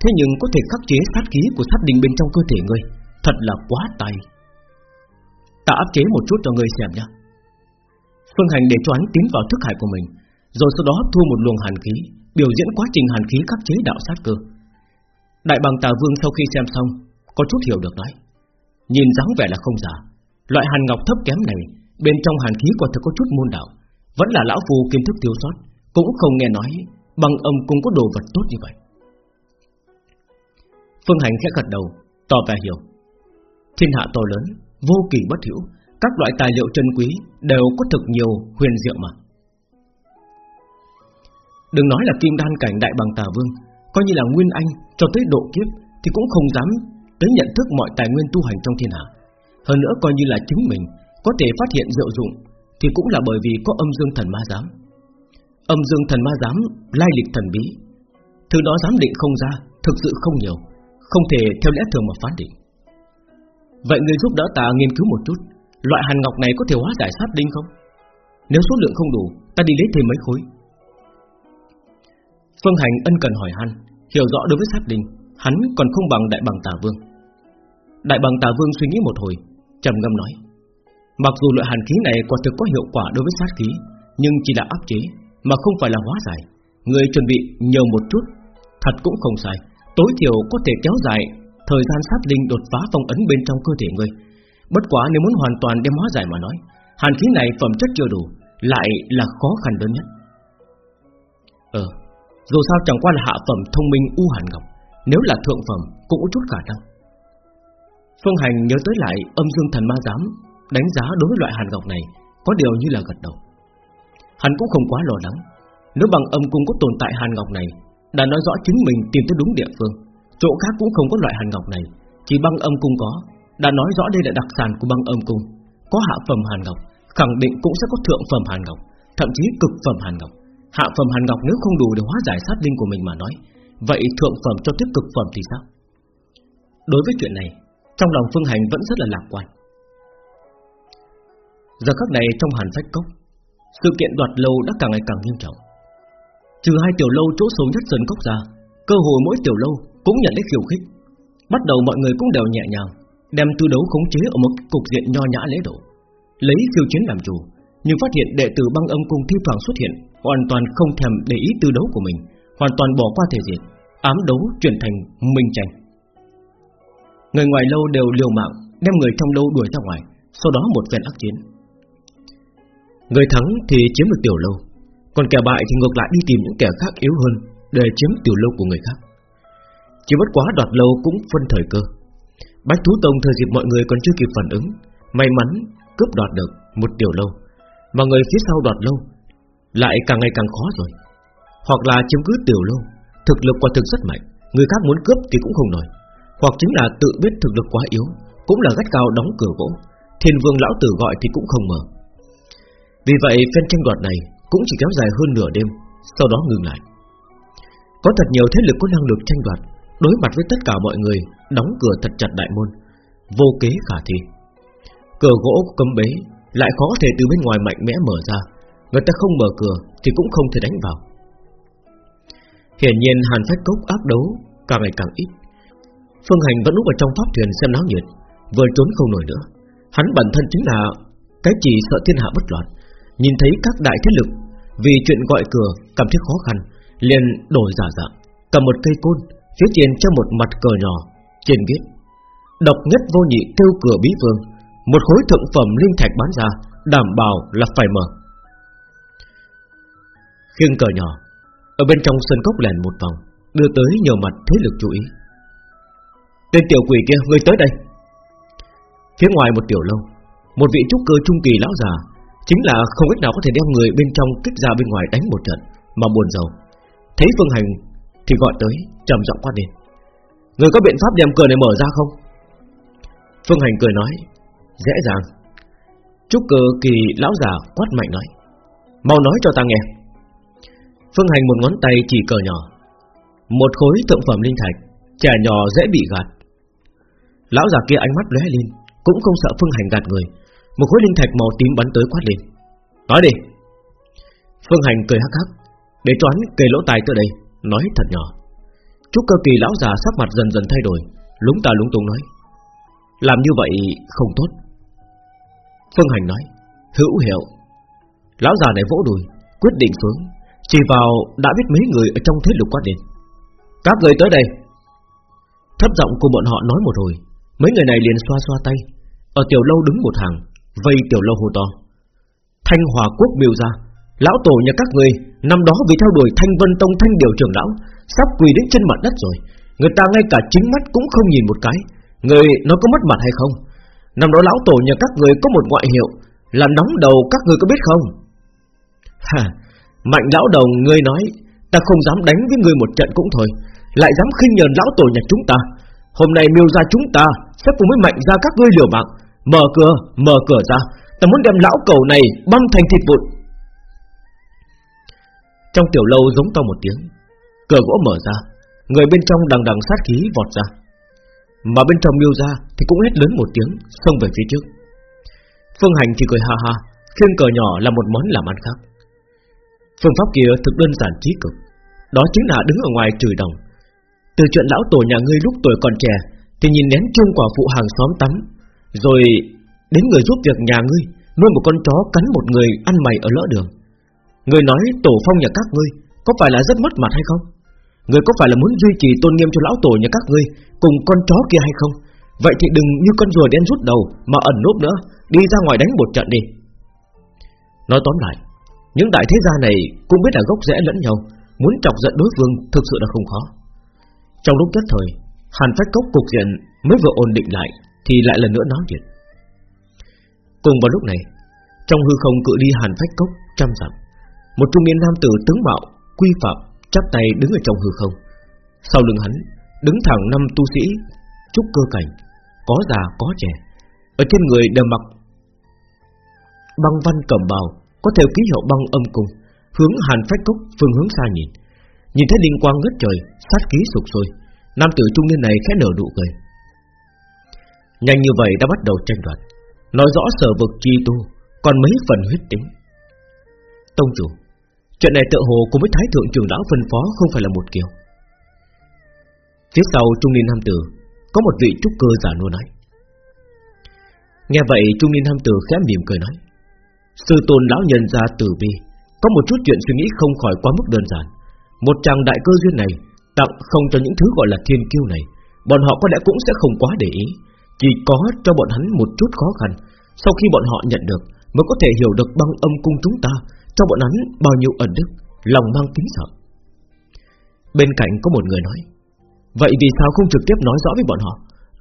Thế nhưng có thể khắc chế sát khí của sát đình bên trong cơ thể ngươi Thật là quá tài. Ta áp chế một chút cho ngươi xem nhé Phương Hành để cho hắn tiến vào thức hải của mình, Rồi sau đó thu một luồng hàn khí, Biểu diễn quá trình hàn khí khắc chế đạo sát cơ. Đại bằng tà vương sau khi xem xong, Có chút hiểu được nói, Nhìn dáng vẻ là không giả. Loại hàn ngọc thấp kém này, Bên trong hàn khí quả thực có chút môn đạo, Vẫn là lão phù kiến thức thiếu sót, Cũng không nghe nói Bằng âm cũng có đồ vật tốt như vậy. Phương Hành khẽ gật đầu, Tỏ vẻ hiểu. Thiên hạ to lớn Vô kỳ bất hữu. Các loại tài liệu chân quý Đều có thực nhiều huyền diệu mà. Đừng nói là kim đan cảnh đại bằng tà vương, Coi như là nguyên anh cho tới độ kiếp Thì cũng không dám tới nhận thức mọi tài nguyên tu hành trong thiên hạ. Hơn nữa coi như là chính mình Có thể phát hiện diệu dụng Thì cũng là bởi vì có âm dương thần ma giám. Âm dương thần ma giám Lai lịch thần bí, Thứ đó giám định không ra Thực sự không nhiều, Không thể theo lẽ thường mà phán định. Vậy người giúp đỡ ta nghiên cứu một chút, Loại hàn ngọc này có thể hóa giải sát đinh không? Nếu số lượng không đủ, Ta đi lấy thêm mấy khối. Phương Hành ân cần hỏi han, Hiểu rõ đối với sát đinh, Hắn còn không bằng đại bằng tà vương. Đại bằng tà vương suy nghĩ một hồi, trầm ngâm nói, Mặc dù loại hàn khí này quả thực có hiệu quả đối với sát khí, Nhưng chỉ là áp chế, Mà không phải là hóa giải. Người chuẩn bị nhiều một chút, Thật cũng không sai. Tối thiểu có thể kéo dài Thời gian sát linh đột phá phong ấn bên trong cơ thể ngươi. Bất quá nếu muốn hoàn toàn đem hóa giải mà nói, Hàn khí này phẩm chất chưa đủ, Lại là khó khăn lớn nhất. Ờ Dù sao chẳng qua là hạ phẩm thông minh u hàn ngọc, Nếu là thượng phẩm cũng có chút khả năng. Phương Hành nhớ tới lại âm dương thần ma giám, Đánh giá đối với loại hàn ngọc này Có điều như là gật đầu. Hắn cũng không quá lo lắng. Nếu bằng âm cung có tồn tại hàn ngọc này, Đã nói rõ chính mình tìm tới đúng địa phương Chỗ khác cũng không có loại hàn ngọc này, Chỉ băng âm cung có. Đã nói rõ đây là đặc sản của băng âm cung. Có hạ phẩm hàn ngọc, Khẳng định cũng sẽ có thượng phẩm hàn ngọc, Thậm chí cực phẩm hàn ngọc. Hạ phẩm hàn ngọc nếu không đủ để hóa giải sát linh của mình mà nói, Vậy thượng phẩm cho tiếp cực phẩm thì sao? Đối với chuyện này, Trong lòng Phương Hành vẫn rất là lạc quan. Giờ khắc này trong hàn phách cốc, Sự kiện đoạt lâu đã càng ngày càng nghiêm trọng. Trừ hai tiểu lâu chỗ sâu nhất sơn cốc ra Cơ hội mỗi tiểu lâu cũng nhận lấy khiêu khích. Bắt đầu mọi người cũng đều nhẹ nhàng, Đem tư đấu khống chế ở một cục diện nho nhã lễ độ Lấy khiêu chiến làm chủ, Nhưng phát hiện đệ tử băng âm cung thi thoảng xuất hiện, Hoàn toàn không thèm để ý tư đấu của mình, Hoàn toàn bỏ qua thể diện, Ám đấu chuyển thành minh tranh. Người ngoài lâu đều liều mạng, Đem người trong lâu đuổi ra ngoài, Sau đó một phen ác chiến. Người thắng thì chiếm được tiểu lâu, Còn kẻ bại thì ngược lại đi tìm những kẻ khác yếu hơn. Để chiếm tiểu lâu của người khác. Chỉ bất quá đoạt lâu cũng phân thời cơ. Bách Thú Tông thời dịp mọi người còn chưa kịp phản ứng, May mắn cướp đoạt được một tiểu lâu, Mà người phía sau đoạt lâu Lại càng ngày càng khó rồi. Hoặc là chiếm cứ tiểu lâu, Thực lực quả thực rất mạnh, Người khác muốn cướp thì cũng không nổi. Hoặc chính là tự biết thực lực quá yếu, Cũng là gắt cao đóng cửa gỗ, Thiên vương lão tử gọi thì cũng không mở. Vì vậy, phen tranh đoạt này Cũng chỉ kéo dài hơn nửa đêm, Sau đó ngừng lại. Có thật nhiều thế lực có năng lực tranh đoạt, Đối mặt với tất cả mọi người, Đóng cửa thật chặt đại môn. Vô kế khả thi. Cửa gỗ cấm bế Lại khó thể từ bên ngoài mạnh mẽ mở ra. Người ta không mở cửa thì cũng không thể đánh vào. Hiển nhiên hàn phách cốc áp đấu Càng ngày càng ít. Phương Hành vẫn núp ở trong pháp thuyền xem náo nhiệt, Vừa trốn không nổi nữa. Hắn bản thân chính là Cái chỉ sợ thiên hạ bất loạn. Nhìn thấy các đại thế lực Vì chuyện gọi cửa cảm thấy khó khăn liền đổi giả dạng, Cầm một cây côn, Phía trên cho một mặt cờ nhỏ, Trên viết Độc nhất vô nhị kêu cửa bí vương Một khối thượng phẩm linh thạch bán ra, Đảm bảo là phải mở. Khiêng cờ nhỏ, Ở bên trong sân cốc lèn một vòng, Đưa tới nhiều mặt thế lực chú ý. Tên tiểu quỷ kia, ngươi tới đây. Phía ngoài một tiểu lâu, Một vị trúc cơ trung kỳ lão già, Chính là không cách nào có thể đem người bên trong kích ra bên ngoài đánh một trận, Mà buồn giàu Thấy Phương Hành Thì gọi tới, trầm giọng quát lên. Người có biện pháp đem cửa này mở ra không? Phương Hành cười nói, Dễ dàng. Trúc cơ kỳ lão già quát mạnh nói, Mau nói cho ta nghe. Phương Hành một ngón tay chỉ cờ nhỏ, Một khối thượng phẩm linh thạch, Trẻ nhỏ dễ bị gạt. Lão già kia ánh mắt lóe lên, Cũng không sợ Phương Hành gạt người. Một khối linh thạch màu tím bắn tới quát lên, Nói đi. Phương Hành cười hắc hắc để cho hắn kề lỗ tai tới đây, Nói thật nhỏ. Trúc cơ kỳ lão già sắc mặt dần dần thay đổi, Lúng ta lúng túng nói. Làm như vậy không tốt. Phương Hành nói, Hữu hiệu. Lão già này vỗ đùi, Quyết định xuống, Chỉ vào đã biết mấy người ở trong thế lục quát lên Các người tới đây. Thấp giọng của bọn họ nói một hồi, Mấy người này liền xoa xoa tay. Ở tiểu lâu đứng một hàng, Vây tiểu lâu hô to. Thanh Hòa Quốc biểu ra Lão tổ nhà các người Năm đó vì theo đuổi Thanh Vân Tông Thanh Điều trưởng lão Sắp quỳ đến chân mặt đất rồi Người ta ngay cả chính mắt cũng không nhìn một cái. Người nó có mất mặt hay không? Năm đó lão tổ nhà các người có một ngoại hiệu Là nóng đầu các người có biết không? Hà Mạnh lão đầu ngươi nói Ta không dám đánh với người một trận cũng thôi Lại dám khinh nhờn lão tổ nhà chúng ta. Hôm nay miêu ra chúng ta Sẽ cùng với mạnh ra các ngươi liều mạng. Mở cửa, mở cửa ra Ta muốn đem lão cầu này băm thành thịt vụn. Trong tiểu lâu giống to một tiếng. Cửa gỗ mở ra, Người bên trong đằng đằng sát khí vọt ra. Mà bên trong miêu ra Thì cũng hét lớn một tiếng, Xông về phía trước. Phương Hành thì cười ha ha Khiên cờ nhỏ là một món làm ăn khác. Phương pháp kia thực đơn giản trí cực. Đó chính là đứng ở ngoài chửi đồng. Từ chuyện lão tổ nhà ngươi lúc tuổi còn trẻ, Thì nhìn nén chung quả phụ hàng xóm tắm, Rồi đến người giúp việc nhà ngươi, Nuôi một con chó cắn một người ăn mày ở lỡ đường. Người nói tổ phong nhà các ngươi Có phải là rất mất mặt hay không? Người có phải là muốn duy trì tôn nghiêm cho lão tổ nhà các ngươi Cùng con chó kia hay không? Vậy thì đừng như con rùa đen rút đầu Mà ẩn núp nữa, Đi ra ngoài đánh một trận đi. Nói tóm lại, Những đại thế gia này cũng biết là gốc rẽ lẫn nhau, Muốn chọc giận đối phương thực sự là không khó. Trong lúc nhất thời, Hàn phách cốc cục diện mới vừa ổn định lại Thì lại lần nữa náo nhiệt. Cùng vào lúc này, Trong hư không cự ly hàn phách cốc trăm dặm một trung niên nam tử tướng mạo, Quy phạm, chắp tay đứng ở trong hư không. Sau lưng hắn, Đứng thẳng năm tu sĩ, Trúc cơ cảnh, Có già, có trẻ. Ở trên người đều mặc Băng văn cầm bào, Có theo ký hiệu băng âm cung, Hướng hàn phách cốc phương hướng xa nhìn. Nhìn thấy linh quang ngất trời, Sát khí sụp sôi, Nam tử trung niên này khẽ nở nụ cười. Nhanh như vậy đã bắt đầu tranh đoạt. Nói rõ sở vực chi tu, Còn mấy phần huyết tính. Tông chủ Chuyện này tự hồ cùng với Thái Thượng trưởng lão phân phó Không phải là một kiểu. Phía sau trung niên nam tử, Có một vị trúc cơ giả nua nói. Nghe vậy, trung niên nam tử khẽ mỉm cười nói. Sư tôn lão nhân ra tử bi Có một chút chuyện suy nghĩ không khỏi quá mức đơn giản. Một chàng đại cơ duyên này, Tặng không cho những thứ gọi là thiên kiêu này, Bọn họ có lẽ cũng sẽ không quá để ý. Chỉ có cho bọn hắn một chút khó khăn, Sau khi bọn họ nhận được, Mới có thể hiểu được băng âm cung chúng ta cho bọn hắn, bao nhiêu ẩn đức, Lòng mang kính sợ. Bên cạnh có một người nói, Vậy vì sao không trực tiếp nói rõ với bọn họ?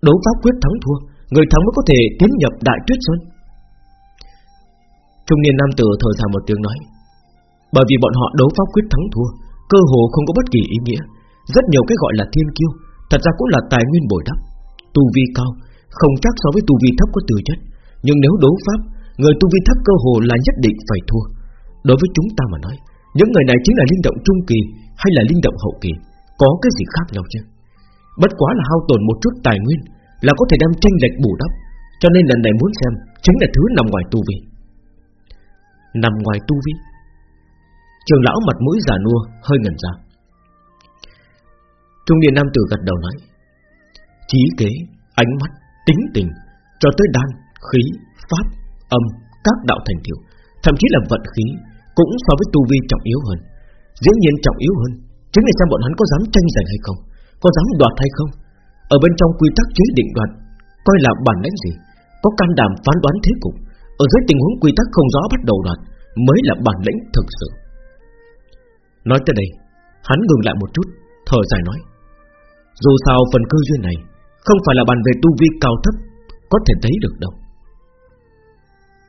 Đấu pháp quyết thắng thua, Người thắng mới có thể tiến nhập đại tuyết sơn. Trung niên nam tử thở dài một tiếng nói, Bởi vì bọn họ đấu pháp quyết thắng thua, Cơ hồ không có bất kỳ ý nghĩa. Rất nhiều cái gọi là thiên kiêu, Thật ra cũng là tài nguyên bồi đắp. Tu vi cao, Không chắc so với tu vi thấp có từ chất. Nhưng nếu đấu pháp, Người tu vi thấp cơ hồ là nhất định phải thua. Đối với chúng ta mà nói Những người này chính là linh động trung kỳ Hay là linh động hậu kỳ? Có cái gì khác nhau chứ? Bất quá là hao tổn một chút tài nguyên Là có thể đem tranh lệch bù đắp Cho nên lần này muốn xem Chính là thứ nằm ngoài tu vi. Nằm ngoài tu vi? Trường lão mặt mũi già nua Hơi ngẩn ra. Trung niên nam tử gật đầu nói Trí kế, ánh mắt, tính tình Cho tới đan, khí, pháp, âm Các đạo thành tiểu Thậm chí là vận khí cũng so với tu vi trọng yếu hơn. Dĩ nhiên trọng yếu hơn Chính là xem bọn hắn có dám tranh giành hay không? Có dám đoạt hay không? Ở bên trong quy tắc chế định đoạt, Coi là bản lãnh gì? Có can đảm phán đoán thế cục, Ở dưới tình huống quy tắc không rõ bắt đầu đoạt, Mới là bản lĩnh thực sự. Nói tới đây, Hắn ngừng lại một chút, Thở dài nói, Dù sao phần cơ duyên này Không phải là bàn về tu vi cao thấp Có thể thấy được đâu.